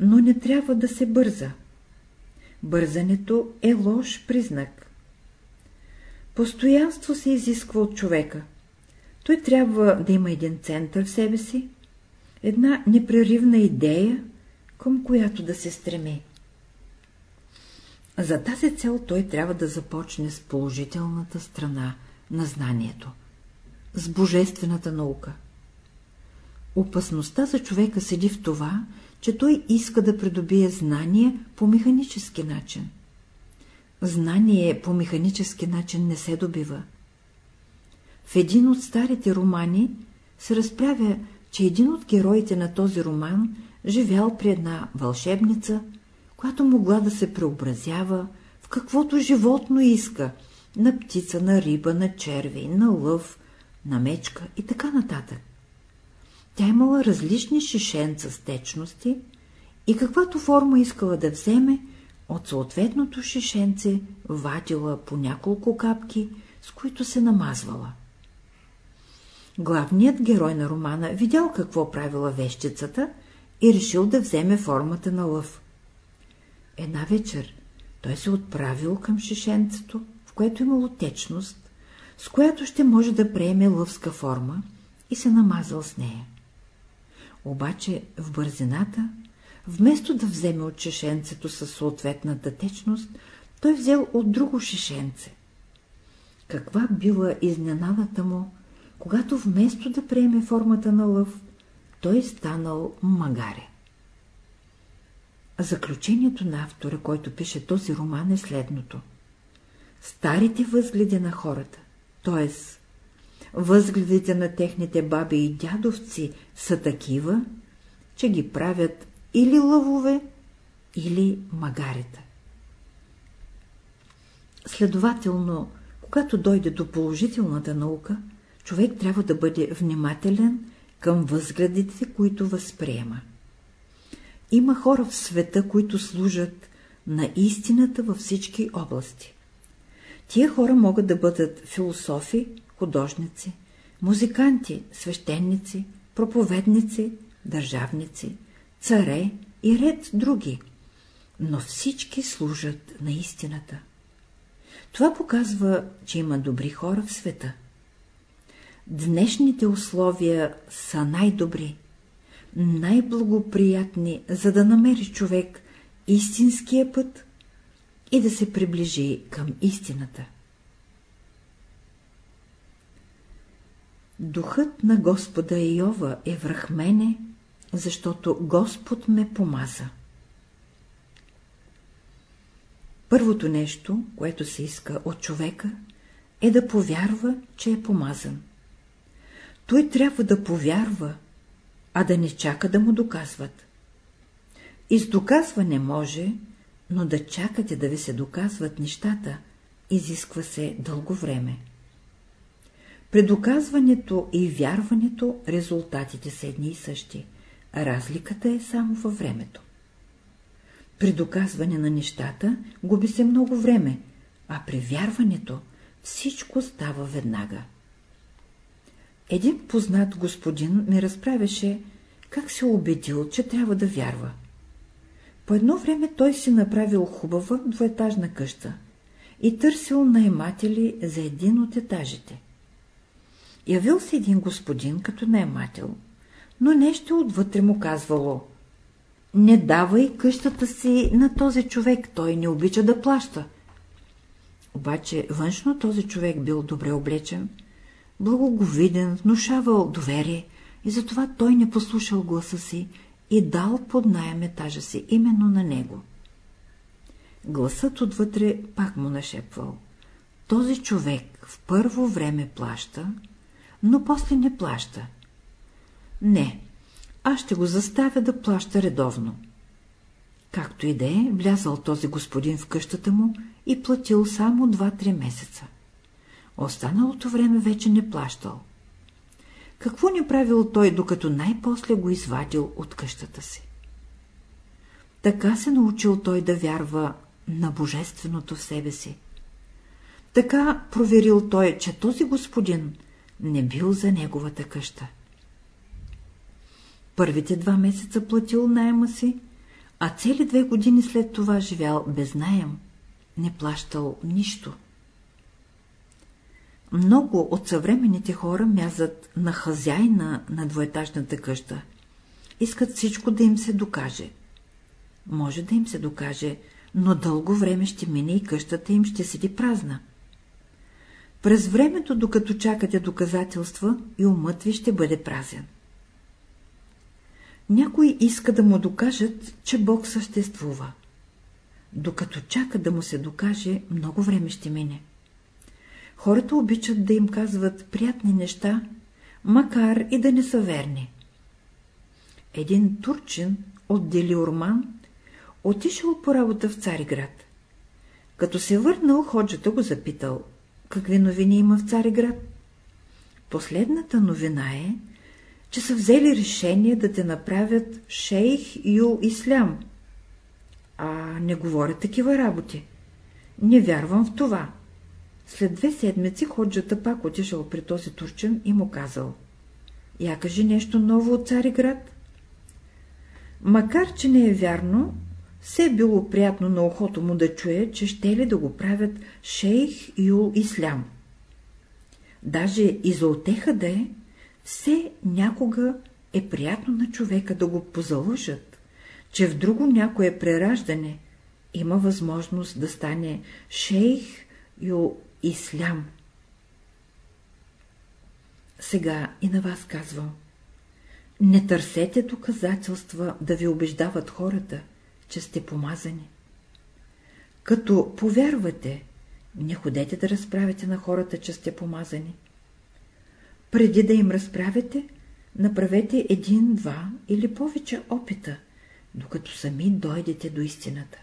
но не трябва да се бърза. Бързането е лош признак. Постоянство се изисква от човека. Той трябва да има един център в себе си, една непреривна идея, към която да се стреми. За тази цел той трябва да започне с положителната страна на знанието, с божествената наука. Опасността за човека седи в това, че той иска да придобие знание по механически начин. Знание по механически начин не се добива. В един от старите романи се разправя, че един от героите на този роман живял при една вълшебница, която могла да се преобразява в каквото животно иска, на птица, на риба, на черви, на лъв, на мечка и така нататък. Тя имала различни шишенца с течности и каквато форма искала да вземе, от съответното шишенце вадила по няколко капки, с които се намазвала. Главният герой на романа видял какво правила вещицата и решил да вземе формата на лъв. Една вечер той се отправил към шишенцето, в което имало течност, с която ще може да приеме лъвска форма и се намазал с нея. Обаче в бързината, вместо да вземе от шишенцето със съответната течност, той взел от друго шишенце. Каква била изненадата му, когато вместо да приеме формата на лъв, той станал магаре. Заключението на автора, който пише този роман е следното. Старите възгледи на хората, т.е. възгледите на техните баби и дядовци са такива, че ги правят или лъвове, или магарета. Следователно, когато дойде до положителната наука, човек трябва да бъде внимателен към възгледите, които възприема. Има хора в света, които служат на истината във всички области. Тия хора могат да бъдат философи, художници, музиканти, свещеници, проповедници, държавници, царе и ред други, но всички служат на истината. Това показва, че има добри хора в света. Днешните условия са най-добри, най-благоприятни, за да намери човек истинския път и да се приближи към истината. Духът на Господа Иова е връх мене, защото Господ ме помаза. Първото нещо, което се иска от човека, е да повярва, че е помазан. Той трябва да повярва, а да не чака да му доказват. И с доказване може, но да чакате да ви се доказват нещата, изисква се дълго време. При доказването и вярването резултатите са едни и същи, а разликата е само във времето. При доказване на нещата губи се много време, а при вярването всичко става веднага. Един познат господин ми разправяше, как се убедил, че трябва да вярва. По едно време той си направил хубава двоетажна къща и търсил наематели за един от етажите. Явил се един господин като наемател, но нещо отвътре му казвало «Не давай къщата си на този човек, той не обича да плаща». Обаче външно този човек бил добре облечен, благоговиден, внушавал доверие и затова той не послушал гласа си и дал под найем етажа си именно на него. Гласът отвътре пак му нашепвал. Този човек в първо време плаща, но после не плаща. Не, аз ще го заставя да плаща редовно. Както и да е, влязал този господин в къщата му и платил само 2-3 месеца. Останалото време вече не плащал. Какво не правил той, докато най-после го извадил от къщата си? Така се научил той да вярва на божественото в себе си. Така проверил той, че този господин не бил за неговата къща. Първите два месеца платил найема си, а цели две години след това живял без найем, не плащал нищо. Много от съвременните хора мязат на хазяйна на двоетажната къща. Искат всичко да им се докаже. Може да им се докаже, но дълго време ще мине и къщата им ще седи празна. През времето, докато чакате доказателства, и умът ви ще бъде празен. Някой иска да му докажат, че Бог съществува. Докато чака да му се докаже, много време ще мине. Хората обичат да им казват приятни неща, макар и да не са верни. Един турчин от Делиорман отишъл по работа в Цариград. Като се върнал, ходжата го запитал, какви новини има в Цариград. Последната новина е, че са взели решение да те направят шейх Юл Ислям. А не говорят такива работи. Не вярвам в това. След две седмици ходжата пак отишъл при този турчен и му казал. Я кажи нещо ново от Цариград. Макар, че не е вярно, се е било приятно на ухото му да чуе, че ще ли да го правят шейх Юл Ислям. Даже и за отеха да е, все някога е приятно на човека да го позалъжат, че в друго някое прераждане има възможност да стане шейх Юл Ислям. Сега и на вас казвам. Не търсете доказателства да ви убеждават хората, че сте помазани. Като повярвате, не ходете да разправите на хората, че сте помазани. Преди да им разправите, направете един, два или повече опита, докато сами дойдете до истината.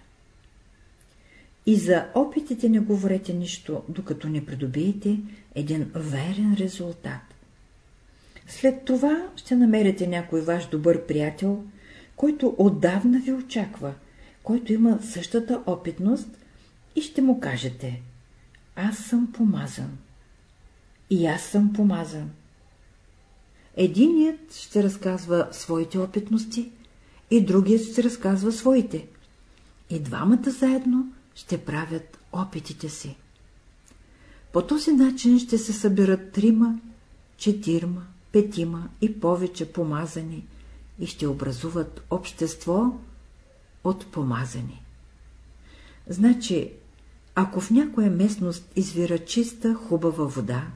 И за опитите не говорете нищо, докато не придобиете един верен резултат. След това ще намерите някой ваш добър приятел, който отдавна ви очаква, който има същата опитност и ще му кажете «Аз съм помазан». И аз съм помазан. Единият ще разказва своите опитности, и другият ще разказва своите. И двамата заедно ще правят опитите си. По този начин ще се съберат трима, четирма, петима и повече помазани и ще образуват общество от помазани. Значи, ако в някоя местност извира чиста, хубава вода,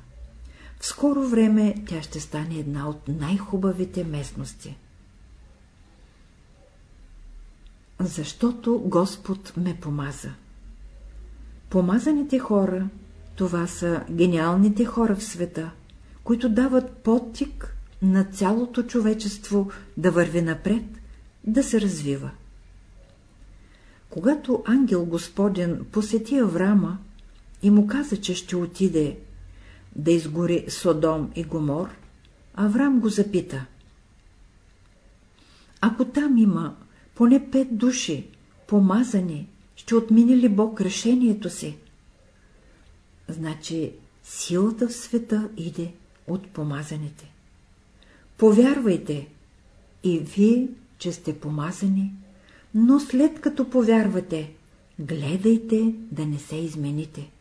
в скоро време тя ще стане една от най-хубавите местности. Защото Господ ме помаза. Помазаните хора, това са гениалните хора в света, които дават подтик на цялото човечество да върви напред, да се развива. Когато ангел Господен посети Аврама и му каза, че ще отиде да изгори Содом и Гомор, Аврам го запита. Ако там има поне пет души, помазани, ще отмини ли Бог решението си? Значи силата в света иде от помазаните. Повярвайте и вие, че сте помазани, но след като повярвате, гледайте да не се измените.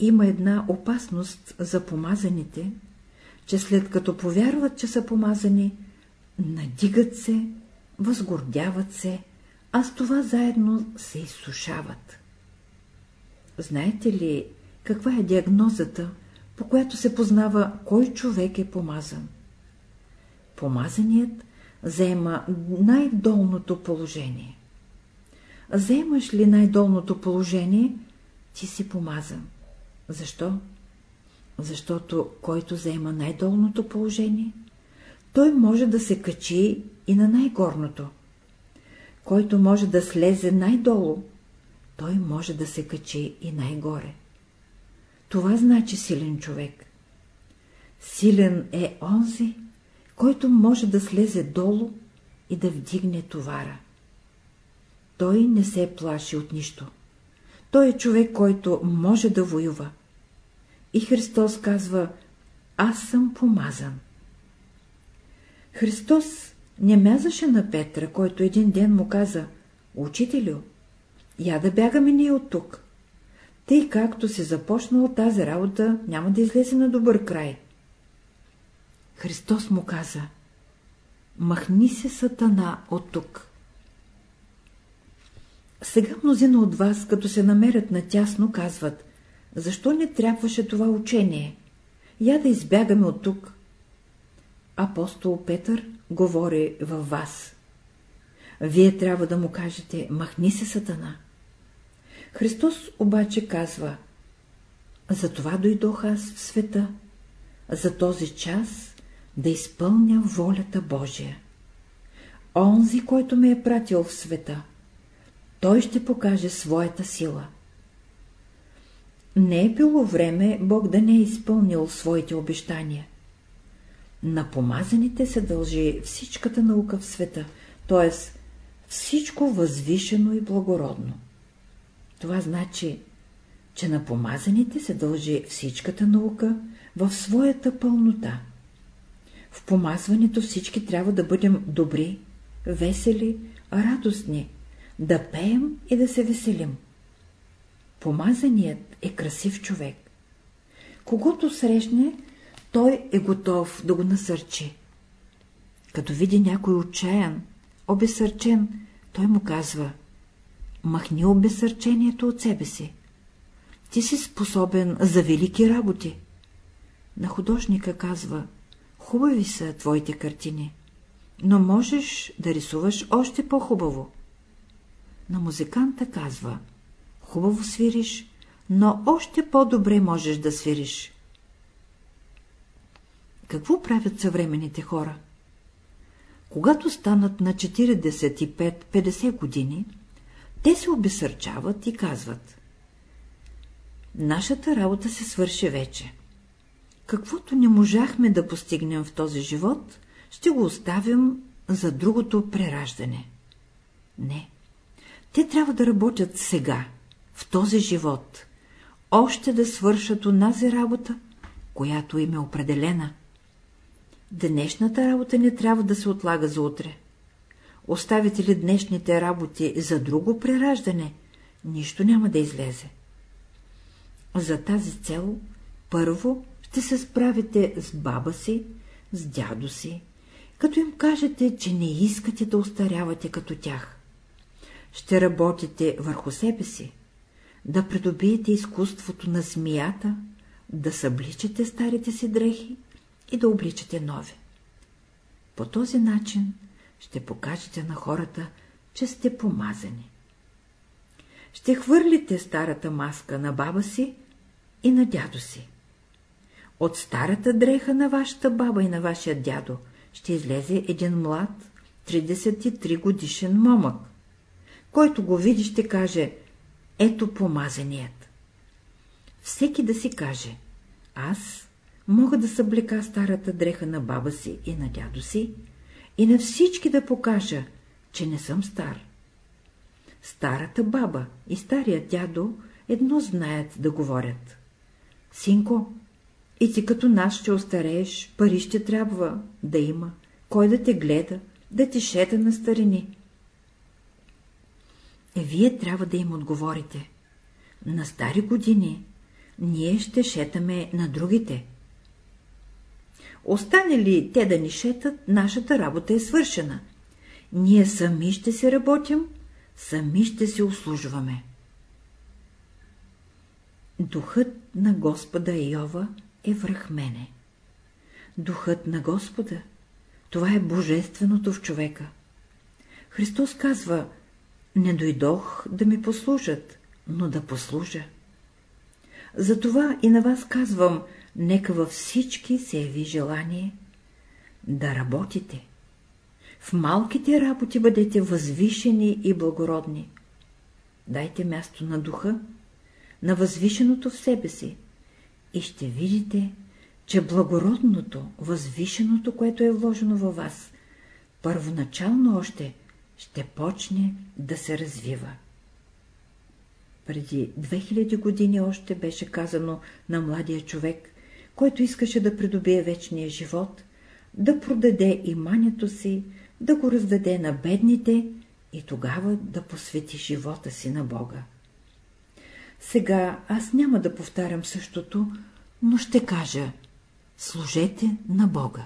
Има една опасност за помазаните, че след като повярват, че са помазани, надигат се, възгордяват се, а с това заедно се изсушават. Знаете ли, каква е диагнозата, по която се познава кой човек е помазан? Помазаният заема най-долното положение. Заемаш ли най-долното положение, ти си помазан. Защо? Защото който заема най-долното положение, той може да се качи и на най-горното. Който може да слезе най-долу, той може да се качи и най-горе. Това значи силен човек. Силен е онзи, който може да слезе долу и да вдигне товара. Той не се плаши от нищо. Той е човек, който може да воюва. И Христос казва, аз съм помазан. Христос не мязаше на Петра, който един ден му каза, Учителю, я да бягаме ние от тук. Тъй както се започнал тази работа, няма да излезе на добър край. Христос му каза, махни се сатана от тук. Сега мнозина от вас, като се намерят на тясно, казват, защо не трябваше това учение? Я да избягаме от тук. Апостол Петър говори във вас. Вие трябва да му кажете, махни се сатана. Христос обаче казва, затова дойдох аз в света, за този час да изпълня волята Божия. Онзи, който ме е пратил в света, той ще покаже своята сила. Не е било време Бог да не е изпълнил своите обещания. На помазаните се дължи всичката наука в света, т.е. всичко възвишено и благородно. Това значи, че на помазаните се дължи всичката наука в своята пълнота. В помазването всички трябва да бъдем добри, весели, радостни, да пеем и да се веселим. Помазаният е красив човек. Когато срещне, той е готов да го насърчи. Като види някой отчаян, обесърчен, той му казва Махни обесърчението от себе си. Ти си способен за велики работи. На художника казва Хубави са твоите картини, но можеш да рисуваш още по-хубаво. На музиканта казва Хубаво свириш, но още по-добре можеш да свириш. Какво правят съвременните хора? Когато станат на 45-50 години, те се обесърчават и казват Нашата работа се свърши вече. Каквото не можахме да постигнем в този живот, ще го оставим за другото прераждане. Не. Те трябва да работят сега, в този живот, още да свършат онази работа, която им е определена. Днешната работа не трябва да се отлага за утре. Оставите ли днешните работи за друго прераждане, нищо няма да излезе. За тази цел първо ще се справите с баба си, с дядо си, като им кажете, че не искате да остарявате като тях. Ще работите върху себе си, да придобиете изкуството на змията, да събличате старите си дрехи и да обличате нови. По този начин ще покажете на хората, че сте помазани. Ще хвърлите старата маска на баба си и на дядо си. От старата дреха на вашата баба и на вашия дядо ще излезе един млад, 33 годишен момък. Който го види, ще каже, ето помазаният. Всеки да си каже, Аз мога да съблека старата дреха на баба си и на дядо си и на всички да покажа, че не съм стар. Старата баба и старият дядо едно знаят да говорят. Синко, и ти като нас ще остарееш, пари ще трябва да има, кой да те гледа, да ти шета на старини. Е, вие трябва да им отговорите. На стари години ние ще шетаме на другите. Остане ли те да ни шетат, нашата работа е свършена. Ние сами ще се работим, сами ще се услужваме. Духът на Господа Йова е връх мене. Духът на Господа, това е божественото в човека. Христос казва, не дойдох да ми послужат, но да послужа. Затова и на вас казвам, нека във всички се яви желание да работите. В малките работи бъдете възвишени и благородни. Дайте място на духа, на възвишеното в себе си и ще видите, че благородното, възвишеното, което е вложено във вас, първоначално още ще почне да се развива. Преди 2000 години още беше казано на младия човек, който искаше да придобие вечния живот, да продаде имането си, да го раздаде на бедните и тогава да посвети живота си на Бога. Сега аз няма да повтарям същото, но ще кажа – служете на Бога.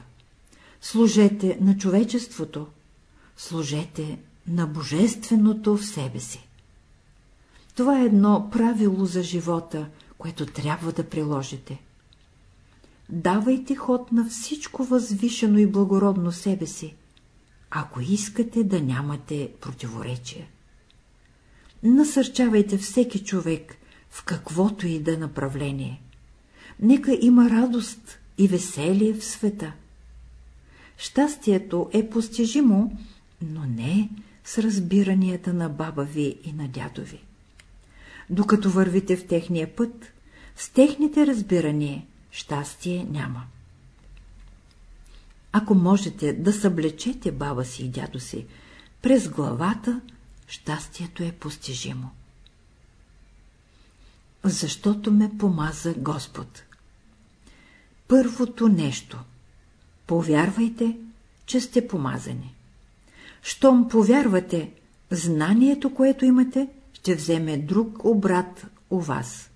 Служете на човечеството. Служете на Божественото в себе си. Това е едно правило за живота, което трябва да приложите. Давайте ход на всичко възвишено и благородно себе си, ако искате да нямате противоречия. Насърчавайте всеки човек в каквото и да направление. Нека има радост и веселие в света. Щастието е постижимо, но не с разбиранията на баба ви и на дядо ви. Докато вървите в техния път, с техните разбирания щастие няма. Ако можете да съблечете баба си и дядо си през главата, щастието е постижимо. Защото ме помаза Господ. Първото нещо. Повярвайте, че сте помазани. Щом повярвате, знанието, което имате, ще вземе друг обрат у вас.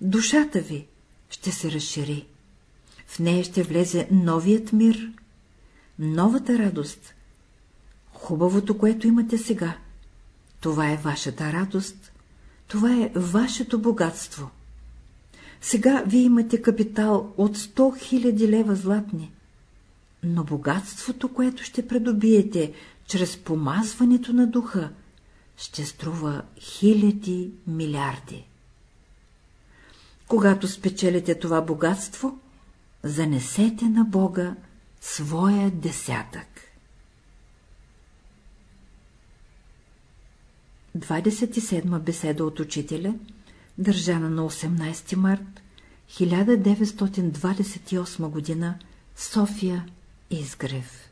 Душата ви ще се разшири. В нея ще влезе новият мир, новата радост. Хубавото, което имате сега, това е вашата радост, това е вашето богатство. Сега вие имате капитал от 100 000 лева златни, но богатството, което ще придобиете чрез помазването на духа, ще струва хиляди милиарди. Когато спечелите това богатство, занесете на Бога своя десятък. 27 беседа от учителя, държана на 18 март 1928 г. София Изгрев